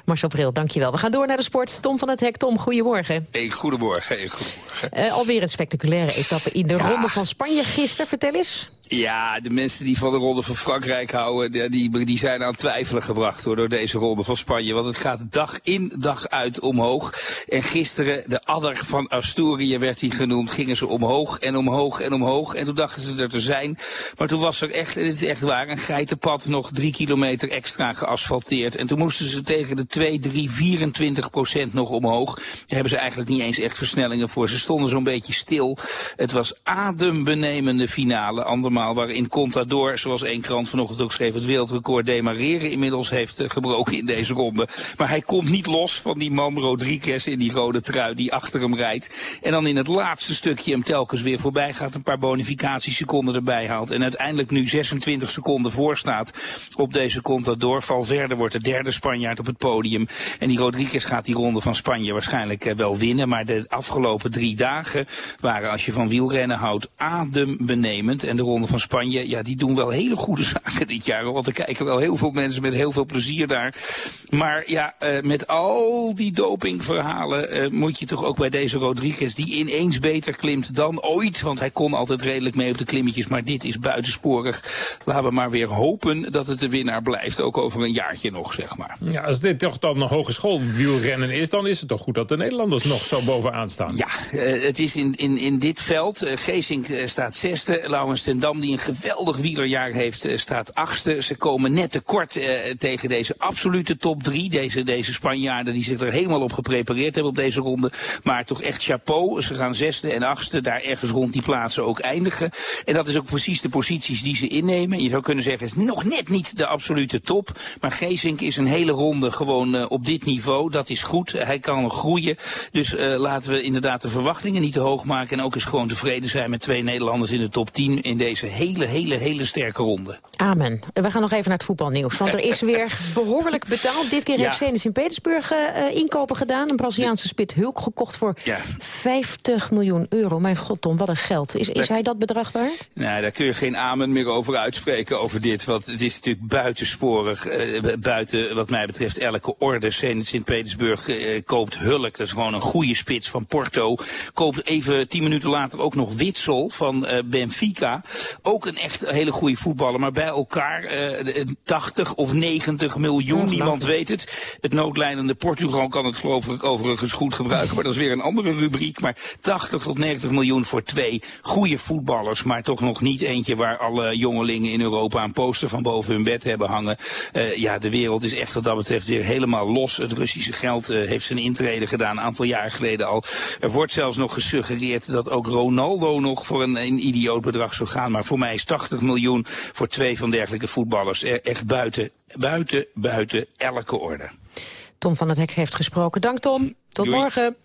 Marcel Bril, dankjewel. We gaan door naar de sport. Tom van het Hek. Tom, goedemorgen. Hey, goedemorgen. Hey, goedemorgen. Uh, alweer een spectaculaire etappe in de ja. Ronde van Spanje gisteren. Vertel eens. Ja, de mensen die van de Ronde van Frankrijk houden, die, die zijn aan twijfelen gebracht hoor, door deze Ronde van Spanje. Want het gaat dag in, dag uit omhoog. En gisteren, de adder van Asturië werd hij genoemd, gingen ze omhoog en omhoog en omhoog. En toen dachten ze er te zijn. Maar toen was er echt, het is echt waar, een geitenpad nog drie kilometer extra geasfalteerd. En toen moesten ze tegen de 2, 3, 24 procent nog omhoog. Daar hebben ze eigenlijk niet eens echt versnellingen voor. Ze stonden zo'n beetje stil. Het was adembenemende finale. Andermaal waarin Contador, zoals één krant vanochtend ook schreef, het wereldrecord demareren inmiddels heeft uh, gebroken in deze ronde. Maar hij komt niet los van die man Rodriguez in die rode trui die achter hem rijdt. En dan in het laatste stukje hem telkens weer voorbij gaat, een paar bonificatieseconden erbij haalt. En uiteindelijk nu 26 seconden voor staat op deze Contador. Valverde wordt de derde Spanjaard op het podium. En die Rodriguez gaat die ronde van Spanje waarschijnlijk uh, wel winnen. Maar de afgelopen drie dagen waren, als je van wielrennen houdt, adembenemend. En de ronde van Spanje, ja, die doen wel hele goede zaken dit jaar. Want er kijken wel heel veel mensen met heel veel plezier daar. Maar ja, uh, met al die dopingverhalen uh, moet je toch ook bij deze Rodriguez, die ineens beter klimt dan ooit. Want hij kon altijd redelijk mee op de klimmetjes, maar dit is buitensporig. Laten we maar weer hopen dat het de winnaar blijft, ook over een jaartje nog, zeg maar. Ja, als dit toch dan een hogeschool wielrennen is, dan is het toch goed dat de Nederlanders nog zo bovenaan staan. Ja, uh, het is in, in, in dit veld. Uh, Geesink staat zesde, Laurens ten Dam die een geweldig wielerjaar heeft, staat achtste. Ze komen net tekort uh, tegen deze absolute top drie. Deze, deze Spanjaarden die zich er helemaal op geprepareerd hebben op deze ronde. Maar toch echt chapeau. Ze gaan zesde en achtste daar ergens rond die plaatsen ook eindigen. En dat is ook precies de posities die ze innemen. Je zou kunnen zeggen, is nog net niet de absolute top. Maar Geesink is een hele ronde gewoon uh, op dit niveau. Dat is goed. Hij kan groeien. Dus laten we inderdaad de verwachtingen niet te hoog maken. En ook eens gewoon tevreden zijn met twee Nederlanders in de top 10 in deze hele, hele, hele sterke ronde. Amen. We gaan nog even naar het voetbalnieuws. Want er is weer behoorlijk betaald. Dit keer heeft ja. Zenit in Petersburg uh, inkopen gedaan. Een Braziliaanse spit Hulk gekocht voor ja. 50 miljoen euro. Mijn god, Tom, wat een geld. Is, is hij dat bedrag waard? Nou, daar kun je geen amen meer over uitspreken, over dit. Want het is natuurlijk buitensporig. Uh, buiten, wat mij betreft, elke orde. Sint-Petersburg uh, koopt Hulk. Dat is gewoon een goede spits van Porto. Koopt even tien minuten later ook nog Witsel van Benfica. Ook een echt hele goede voetballer. Maar bij elkaar uh, 80 of 90 miljoen, niemand weet het. Het noodlijnende Portugal kan het geloof ik overigens goed gebruiken. Maar dat is weer een andere rubriek. Maar 80 tot 90 miljoen voor twee goede voetballers. Maar toch nog niet eentje waar alle jongelingen in Europa een poster van boven hun bed hebben hangen. Ja, de wereld is echt wat dat betreft weer helemaal los. Het Russische geld uh, heeft zijn intrede gedaan, een aantal jaar geleden al. Er wordt zelfs nog gesuggereerd dat ook Ronaldo nog voor een, een idioot bedrag zou gaan. Maar voor mij is 80 miljoen voor twee van dergelijke voetballers echt buiten, buiten, buiten elke orde. Tom van het Hek heeft gesproken. Dank Tom. Tot Doei. morgen.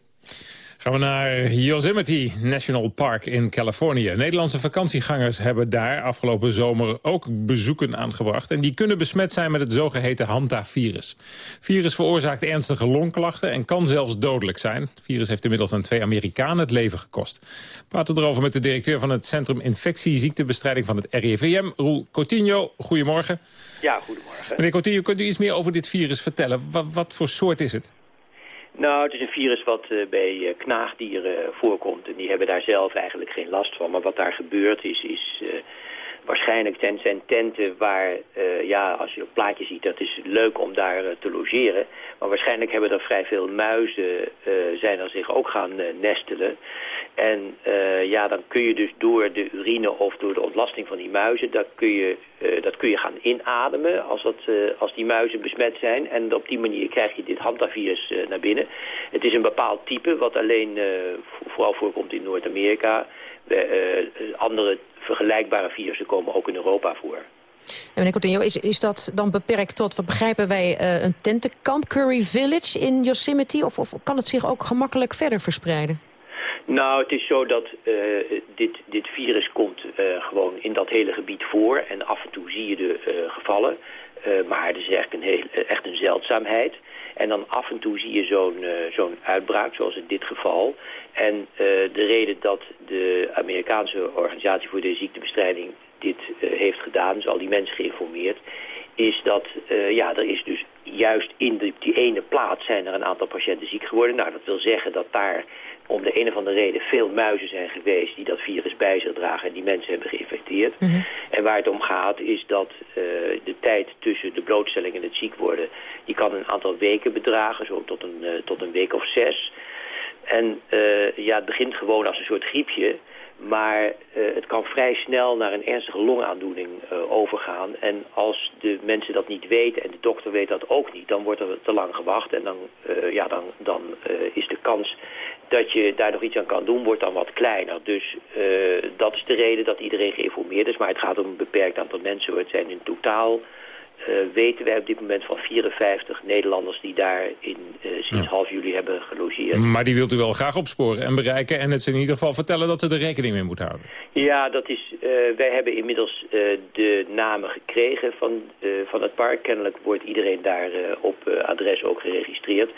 Gaan we naar Yosemite National Park in Californië. Nederlandse vakantiegangers hebben daar afgelopen zomer ook bezoeken aangebracht. En die kunnen besmet zijn met het zogeheten Hanta-virus. virus veroorzaakt ernstige longklachten en kan zelfs dodelijk zijn. Het virus heeft inmiddels aan twee Amerikanen het leven gekost. We praten erover met de directeur van het Centrum Infectieziektebestrijding van het RIVM, Roel Coutinho. Goedemorgen. Ja, goedemorgen. Meneer Coutinho, kunt u iets meer over dit virus vertellen? Wat, wat voor soort is het? Nou, het is een virus wat uh, bij uh, knaagdieren voorkomt. En die hebben daar zelf eigenlijk geen last van. Maar wat daar gebeurt is, is waarschijnlijk ten, zijn tenten waar, ja, als je op plaatje ziet, dat is leuk om daar te logeren. Maar waarschijnlijk hebben er vrij veel muizen, zijn er zich ook gaan nestelen. En uh, ja, dan kun je dus door de urine of door de ontlasting van die muizen... dat kun je, uh, dat kun je gaan inademen als, dat, uh, als die muizen besmet zijn. En op die manier krijg je dit hantavirus naar binnen. Het is een bepaald type wat alleen vooral voorkomt in Noord-Amerika. andere vergelijkbare virussen komen ook in Europa voor. En meneer Coutinho, is, is dat dan beperkt tot, wat begrijpen wij, een tentenkamp, Curry Village in Yosemite? Of, of kan het zich ook gemakkelijk verder verspreiden? Nou, het is zo dat uh, dit, dit virus komt uh, gewoon in dat hele gebied voor. En af en toe zie je de uh, gevallen. maar het is echt een, heel, echt een zeldzaamheid. En dan af en toe zie je zo'n uitbraak, zoals in dit geval. En de reden dat de Amerikaanse Organisatie voor de Ziektebestrijding dit heeft gedaan, dus al die mensen geïnformeerd, is dat ja, er is dus juist in die ene plaats zijn er een aantal patiënten ziek geworden. Nou, dat wil zeggen dat daar om de een of andere reden veel muizen zijn geweest die dat virus bij zich dragen en die mensen hebben geïnfecteerd. Mhm. En waar het om gaat is dat uh, de tijd tussen de blootstelling en het ziek worden, die kan een aantal weken bedragen, zo tot een, uh, tot een week of zes. En uh, ja, het begint gewoon als een soort griepje. Maar uh, het kan vrij snel naar een ernstige longaandoening uh, overgaan. En als de mensen dat niet weten en de dokter weet dat ook niet... dan wordt er te lang gewacht en dan, uh, ja, dan, dan is de kans dat je daar nog iets aan kan doen, wordt dan wat kleiner. Dus dat is de reden dat iedereen geïnformeerd is. Maar het gaat om een beperkt aantal mensen. Het zijn in totaal uh, weten wij op dit moment van 54 Nederlanders die daar in, uh, sinds half juli hebben gelogeerd. Maar die wilt u wel graag opsporen en bereiken en het ze in ieder geval vertellen dat ze er rekening mee moeten houden. Ja, dat is, wij hebben inmiddels de namen gekregen van, van het park. Kennelijk wordt iedereen daar op adres ook geregistreerd.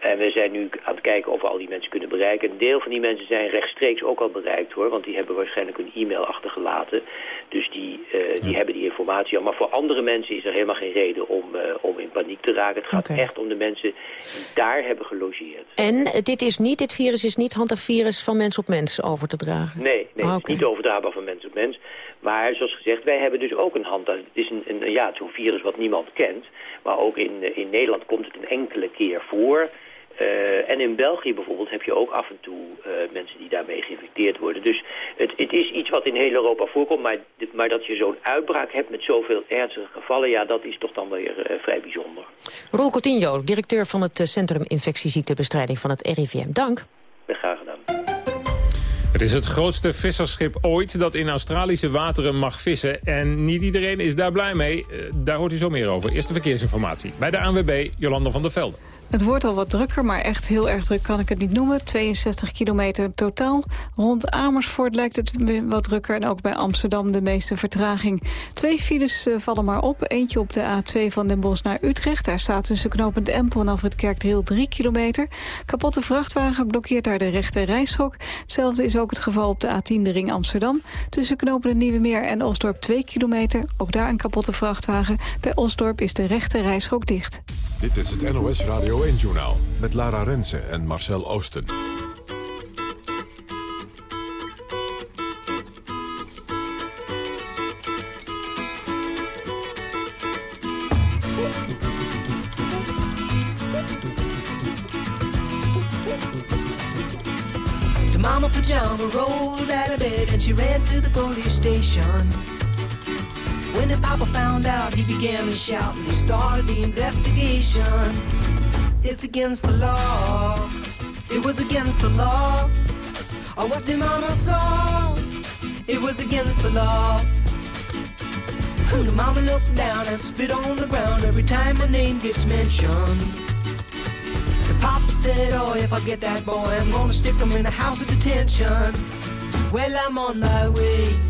En we zijn nu aan het kijken of we al die mensen kunnen bereiken. Een deel van die mensen zijn rechtstreeks ook al bereikt hoor. Want die hebben waarschijnlijk een e-mail achtergelaten. Dus die, uh, die hebben die informatie al. Maar voor andere mensen is er helemaal geen reden om, uh, om in paniek te raken. Het gaat okay. echt om de mensen die daar hebben gelogeerd. En dit, is niet, dit virus is niet handhaafvirus van mens op mens over te dragen? Nee, nee oh, okay. het is niet overdraagbaar van mens op mens. Maar zoals gezegd, wij hebben dus ook een handhaaf. Het is een, een, ja, zo'n virus wat niemand kent. Maar ook in, in Nederland komt het een enkele keer voor... Uh, en in België bijvoorbeeld heb je ook af en toe uh, mensen die daarmee geïnfecteerd worden. Dus het, het, is iets wat in heel Europa voorkomt, maar, maar dat je zo'n uitbraak hebt met zoveel ernstige gevallen, ja, dat is toch dan weer uh, vrij bijzonder. Roel Coutinho, directeur van het Centrum Infectieziektebestrijding van het RIVM. Dank. Graag gedaan. Het is het grootste visserschip ooit dat in Australische wateren mag vissen. En niet iedereen is daar blij mee. Daar hoort u zo meer over. Eerste verkeersinformatie bij de ANWB, Jolanda van der Velde. Het wordt al wat drukker, maar echt heel erg druk kan ik het niet noemen. 62 kilometer totaal. Rond Amersfoort lijkt het wat drukker. En ook bij Amsterdam de meeste vertraging. Twee files uh, vallen maar op. Eentje op de A2 van Den Bosch naar Utrecht. Daar staat tussen knopend Empel en het Kerkdriel 3 kilometer. Kapotte vrachtwagen blokkeert daar de rechte reishok. Hetzelfde is ook het geval op de A10 de ring Amsterdam. Tussen knopende Nieuwe Meer en Osdorp 2 kilometer. Ook daar een kapotte vrachtwagen. Bij Osdorp is de rechte reishok dicht. Dit is het NOS Radio 1-journaal met Lara Rensen en Marcel Oosten. The mama pajama rolled out of bed and she ran to the police station. When the papa found out, he began to shout and he started the investigation. It's against the law. It was against the law. Or what the mama saw. It was against the law. Hmm, the mama looked down and spit on the ground every time my name gets mentioned. The Papa said, oh, if I get that boy, I'm gonna stick him in the house of detention. Well, I'm on my way.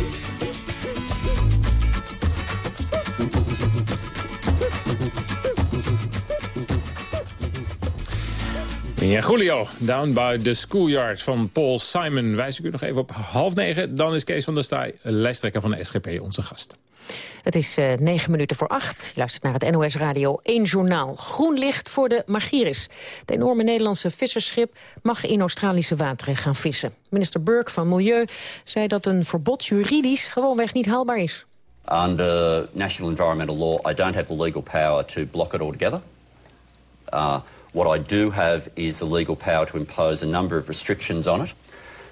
Ja, Julio, Down by the Schoolyard van Paul Simon. Wijs ik u nog even op half negen. Dan is Kees van der Staaij, lijsttrekker van de SGP, onze gast. Het is eh, negen minuten voor acht. Je luistert naar het NOS Radio 1 Journaal. Groen licht voor de Magiris. Het enorme Nederlandse visserschip mag in Australische wateren gaan vissen. Minister Burke van Milieu zei dat een verbod juridisch gewoonweg niet haalbaar is. Under national environmental law, I don't have the legal power to block it altogether. Uh, what I do have is the legal power to impose a number of restrictions on it.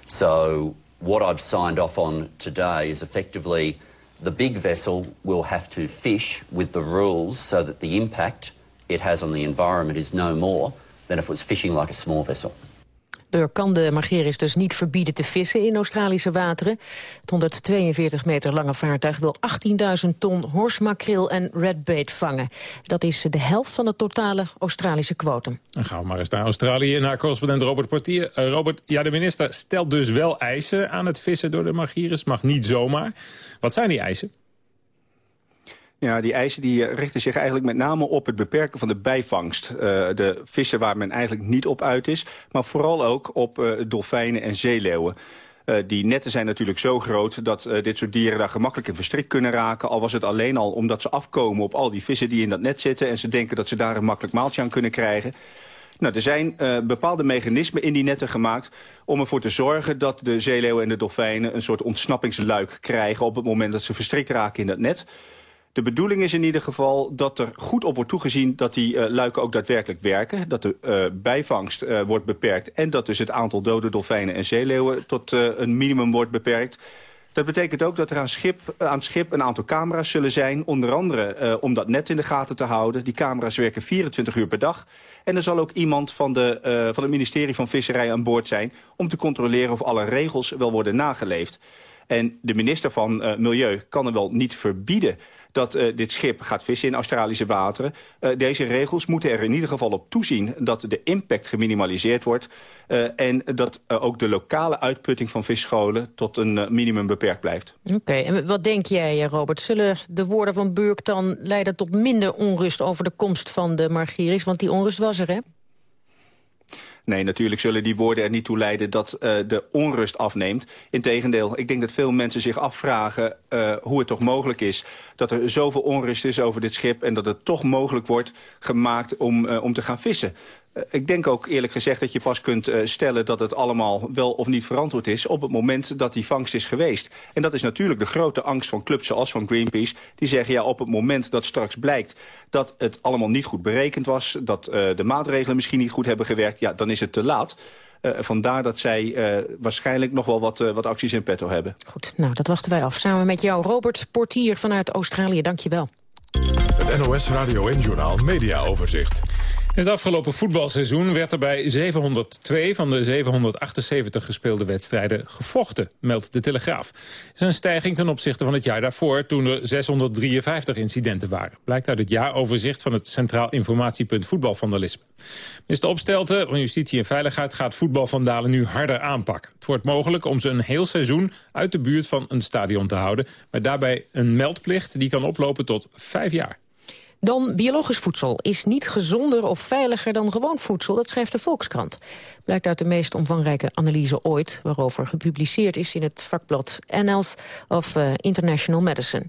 So what I've signed off on today is effectively the big vessel will have to fish with the rules so that the impact it has on the environment is no more than if it was fishing like a small vessel. Burke kan de Margeris dus niet verbieden te vissen in Australische wateren. Het 142 meter lange vaartuig wil 18.000 ton horsmakreel en redbait vangen. Dat is de helft van het totale Australische kwotum. Dan gaan we maar eens naar Australië, naar correspondent Robert Portier. Eh, Robert, ja, de minister stelt dus wel eisen aan het vissen door de Margiris. Mag niet zomaar. Wat zijn die eisen? Ja, die eisen die eh, richten zich eigenlijk met name op het beperken van de bijvangst. Uh, de vissen waar men eigenlijk niet op uit is. Maar vooral ook op uh, dolfijnen en zeeleeuwen. Die netten zijn natuurlijk zo groot dat dit soort dieren daar gemakkelijk in verstrikt kunnen raken. Al was het alleen al omdat ze afkomen op al die vissen die in dat net zitten... en ze denken dat ze daar een makkelijk maaltje aan kunnen krijgen. Nou, er zijn bepaalde mechanismen in die netten gemaakt... om ervoor te zorgen dat de zeeleeuwen en de dolfijnen... een soort ontsnappingsluik krijgen op het moment dat ze verstrikt raken in dat net... De bedoeling is in ieder geval dat er goed op wordt toegezien... dat die uh, luiken ook daadwerkelijk werken. Dat de uh, bijvangst uh, wordt beperkt. En dat dus het aantal dode dolfijnen en zeeleeuwen... tot een minimum wordt beperkt. Dat betekent ook dat er aan, schip, aan schip een aantal camera's zullen zijn. Onder andere om dat net in de gaten te houden. Die camera's werken 24 uur per dag. En er zal ook iemand van, de, van het ministerie van Visserij aan boord zijn... om te controleren of alle regels wel worden nageleefd. En de minister van Milieu kan er wel niet verbieden dat uh, dit schip gaat vissen in Australische wateren. Uh, deze regels moeten er in ieder geval op toezien dat de impact geminimaliseerd wordt... Uh, en dat ook de lokale uitputting van visscholen tot een minimum beperkt blijft. Oké, en wat denk jij, Robert? Zullen de woorden van Burk dan leiden tot minder onrust over de komst van de Margiris? Want die onrust was er, hè? Nee, natuurlijk zullen die woorden er niet toe leiden dat uh, de onrust afneemt. Integendeel, ik denk dat veel mensen zich afvragen uh, hoe het toch mogelijk is... dat er zoveel onrust is over dit schip... en dat het toch mogelijk wordt gemaakt om, uh, om te gaan vissen. Uh, ik denk ook eerlijk gezegd dat je pas kunt uh, stellen dat het allemaal wel of niet verantwoord is op het moment dat die vangst is geweest. En dat is natuurlijk de grote angst van clubs zoals van Greenpeace. Die zeggen ja op het moment dat straks blijkt dat het allemaal niet goed berekend was, dat uh, de maatregelen misschien niet goed hebben gewerkt, ja dan is het te laat. Uh, vandaar dat zij uh, waarschijnlijk nog wel wat, uh, wat acties in petto hebben. Goed, nou dat wachten wij af. Samen met jou Robert Portier vanuit Australië, dank je wel. Het NOS Radio en Journaal Media Overzicht. In het afgelopen voetbalseizoen werd er bij 702 van de 778 gespeelde wedstrijden gevochten, meldt de Telegraaf. Dat is een stijging ten opzichte van het jaar daarvoor, toen er 653 incidenten waren. Blijkt uit het jaaroverzicht van het Centraal Informatiepunt Voetbalvandalisme. Minister Opstelten van Justitie en Veiligheid gaat voetbalvandalen nu harder aanpakken. Het wordt mogelijk om ze een heel seizoen uit de buurt van een stadion te houden, maar daarbij een meldplicht die kan oplopen tot vijf jaar. Dan biologisch voedsel is niet gezonder of veiliger dan gewoon voedsel. Dat schrijft de Volkskrant. Blijkt uit de meest omvangrijke analyse ooit... waarover gepubliceerd is in het vakblad Annals of uh, International Medicine.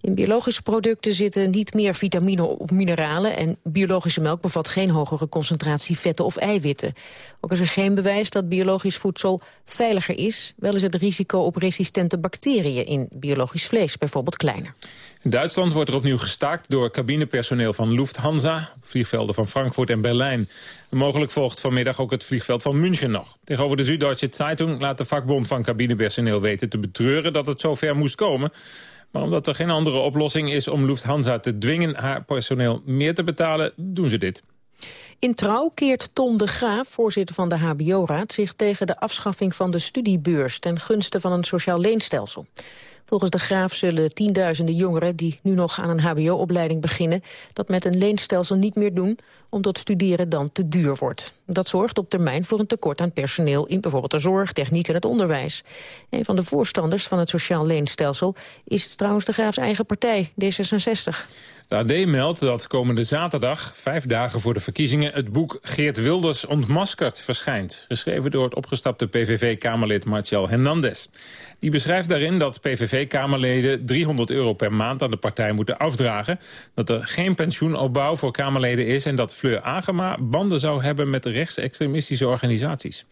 In biologische producten zitten niet meer vitamine of mineralen... en biologische melk bevat geen hogere concentratie vetten of eiwitten. Ook is er geen bewijs dat biologisch voedsel veiliger is. Wel is het risico op resistente bacteriën in biologisch vlees bijvoorbeeld kleiner. In Duitsland wordt er opnieuw gestaakt door cabinepersoneel van Lufthansa... vliegvelden van Frankfurt en Berlijn. mogelijk volgt vanmiddag ook het vliegveld van München nog. Tegenover de Süddeutsche Zeitung laat de vakbond van cabinepersoneel weten... te betreuren dat het zover moest komen. Maar omdat er geen andere oplossing is om Lufthansa te dwingen... haar personeel meer te betalen, doen ze dit. In trouw keert Tom de Graaf, voorzitter van de HBO-raad... zich tegen de afschaffing van de studiebeurs... ten gunste van een sociaal leenstelsel. Volgens de Graaf zullen tienduizenden jongeren die nu nog aan een hbo-opleiding beginnen... dat met een leenstelsel niet meer doen, omdat studeren dan te duur wordt. Dat zorgt op termijn voor een tekort aan personeel... in bijvoorbeeld de zorg, techniek en het onderwijs. Een van de voorstanders van het sociaal leenstelsel... is trouwens de Graafs eigen partij, D66. De AD meldt dat komende zaterdag, vijf dagen voor de verkiezingen... het boek Geert Wilders ontmaskerd verschijnt. Geschreven door het opgestapte PVV-Kamerlid Martial Hernandez. Die beschrijft daarin dat PVV-Kamerleden 300 euro per maand aan de partij moeten afdragen. Dat er geen pensioenopbouw voor Kamerleden is... en dat Fleur Agema banden zou hebben met rechtsextremistische organisaties.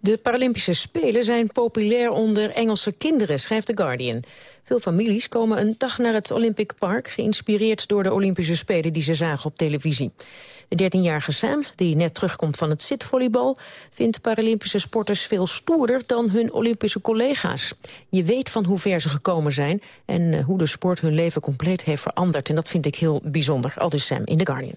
De Paralympische Spelen zijn populair onder Engelse kinderen, schrijft The Guardian. Veel families komen een dag naar het Olympic Park... geïnspireerd door de Olympische Spelen die ze zagen op televisie. De 13-jarige Sam, die net terugkomt van het zitvolleybal... vindt Paralympische sporters veel stoerder dan hun Olympische collega's. Je weet van hoe ver ze gekomen zijn... en eh, hoe de sport hun leven compleet heeft veranderd. En dat vind ik heel bijzonder, al dus Sam in The Guardian.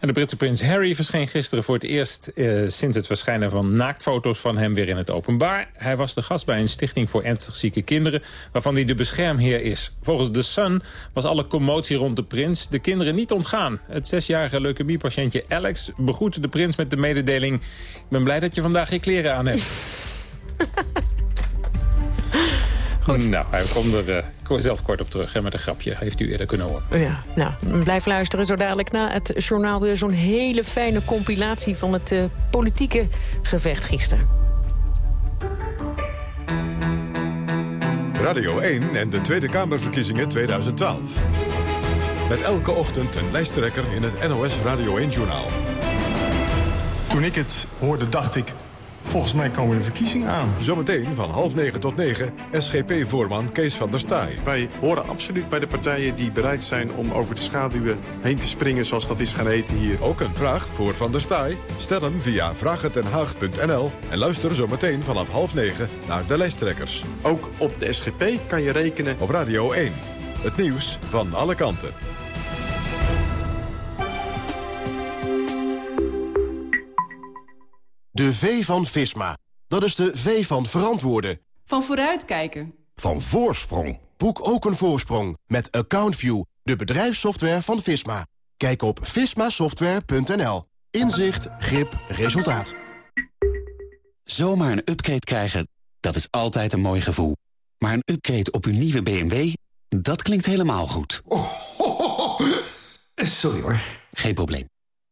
En de Britse prins Harry verscheen gisteren voor het eerst... Eh, sinds het verschijnen van naaktfoto's van hem weer in het openbaar. Hij was de gast bij een stichting voor ernstig zieke kinderen... waarvan hij de beschermheer is. Volgens The Sun was alle commotie rond de prins de kinderen niet ontgaan. Het zesjarige leukemiepatiëntje Alex begroette de prins met de mededeling... ik ben blij dat je vandaag je kleren aan hebt. Nou, hij komt er uh, zelf kort op terug hè, met een grapje. Heeft u eerder kunnen horen. Ja, nou, blijf luisteren. Zo dadelijk na het journaal weer zo'n hele fijne compilatie... van het uh, politieke gevecht gisteren. Radio 1 en de Tweede Kamerverkiezingen 2012. Met elke ochtend een lijsttrekker in het NOS Radio 1-journaal. Toen ik het hoorde, dacht ik... Volgens mij komen de verkiezingen aan. Zometeen van half negen tot negen SGP-voorman Kees van der Staaij. Wij horen absoluut bij de partijen die bereid zijn om over de schaduwen heen te springen zoals dat is gaan eten hier. Ook een vraag voor Van der Staaij? Stel hem via vragentenhaag.nl en luister zometeen vanaf half negen naar de lijsttrekkers. Ook op de SGP kan je rekenen. Op Radio 1. Het nieuws van alle kanten. De V van Visma. Dat is de V van verantwoorden. Van vooruitkijken. Van voorsprong. Boek ook een voorsprong met AccountView, de bedrijfssoftware van Visma. Kijk op vismasoftware.nl. Inzicht, grip, resultaat. Zomaar een upgrade krijgen, dat is altijd een mooi gevoel. Maar een upgrade op uw nieuwe BMW, dat klinkt helemaal goed. Oh, Sorry hoor. Geen probleem.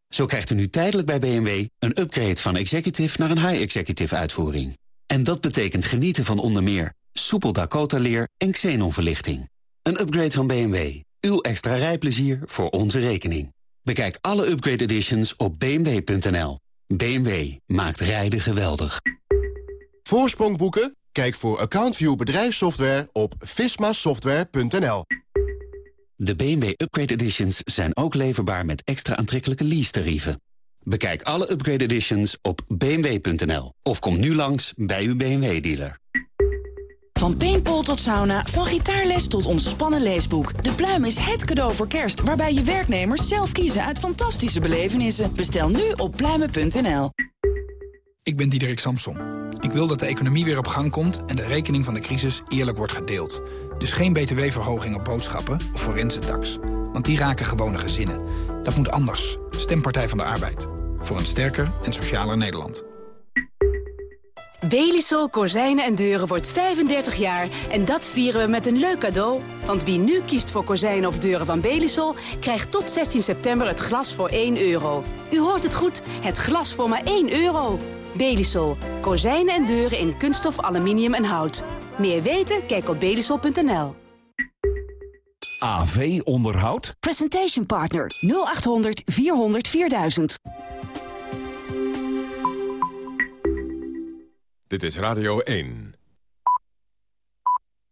Zo krijgt u nu tijdelijk bij BMW een upgrade van executive naar een high-executive uitvoering. En dat betekent genieten van onder meer soepel Dakota-leer en xenonverlichting. Een upgrade van BMW. Uw extra rijplezier voor onze rekening. Bekijk alle upgrade editions op bmw.nl. BMW maakt rijden geweldig. Voorsprong boeken? Kijk voor AccountView bedrijfssoftware op vismasoftware.nl. De BMW Upgrade Editions zijn ook leverbaar met extra aantrekkelijke lease-tarieven. Bekijk alle Upgrade Editions op bmw.nl of kom nu langs bij uw BMW-dealer. Van paintball tot sauna, van gitaarles tot ontspannen leesboek. De Pluim is het cadeau voor kerst, waarbij je werknemers zelf kiezen uit fantastische belevenissen. Bestel nu op pluimen.nl. Ik ben Diederik Samson. Ik wil dat de economie weer op gang komt en de rekening van de crisis eerlijk wordt gedeeld. Dus geen btw-verhoging op boodschappen of forense tax. Want die raken gewone gezinnen. Dat moet anders. Stem Partij van de Arbeid. Voor een sterker en socialer Nederland. Belisol Kozijnen en Deuren wordt 35 jaar en dat vieren we met een leuk cadeau. Want wie nu kiest voor kozijnen of deuren van Belisol... krijgt tot 16 september het glas voor 1 euro. U hoort het goed, het glas voor maar 1 euro. Belisol. Kozijnen en deuren in kunststof, aluminium en hout. Meer weten? Kijk op belisol.nl. AV Onderhoud? Presentation Partner 0800 400 4000. Dit is Radio 1.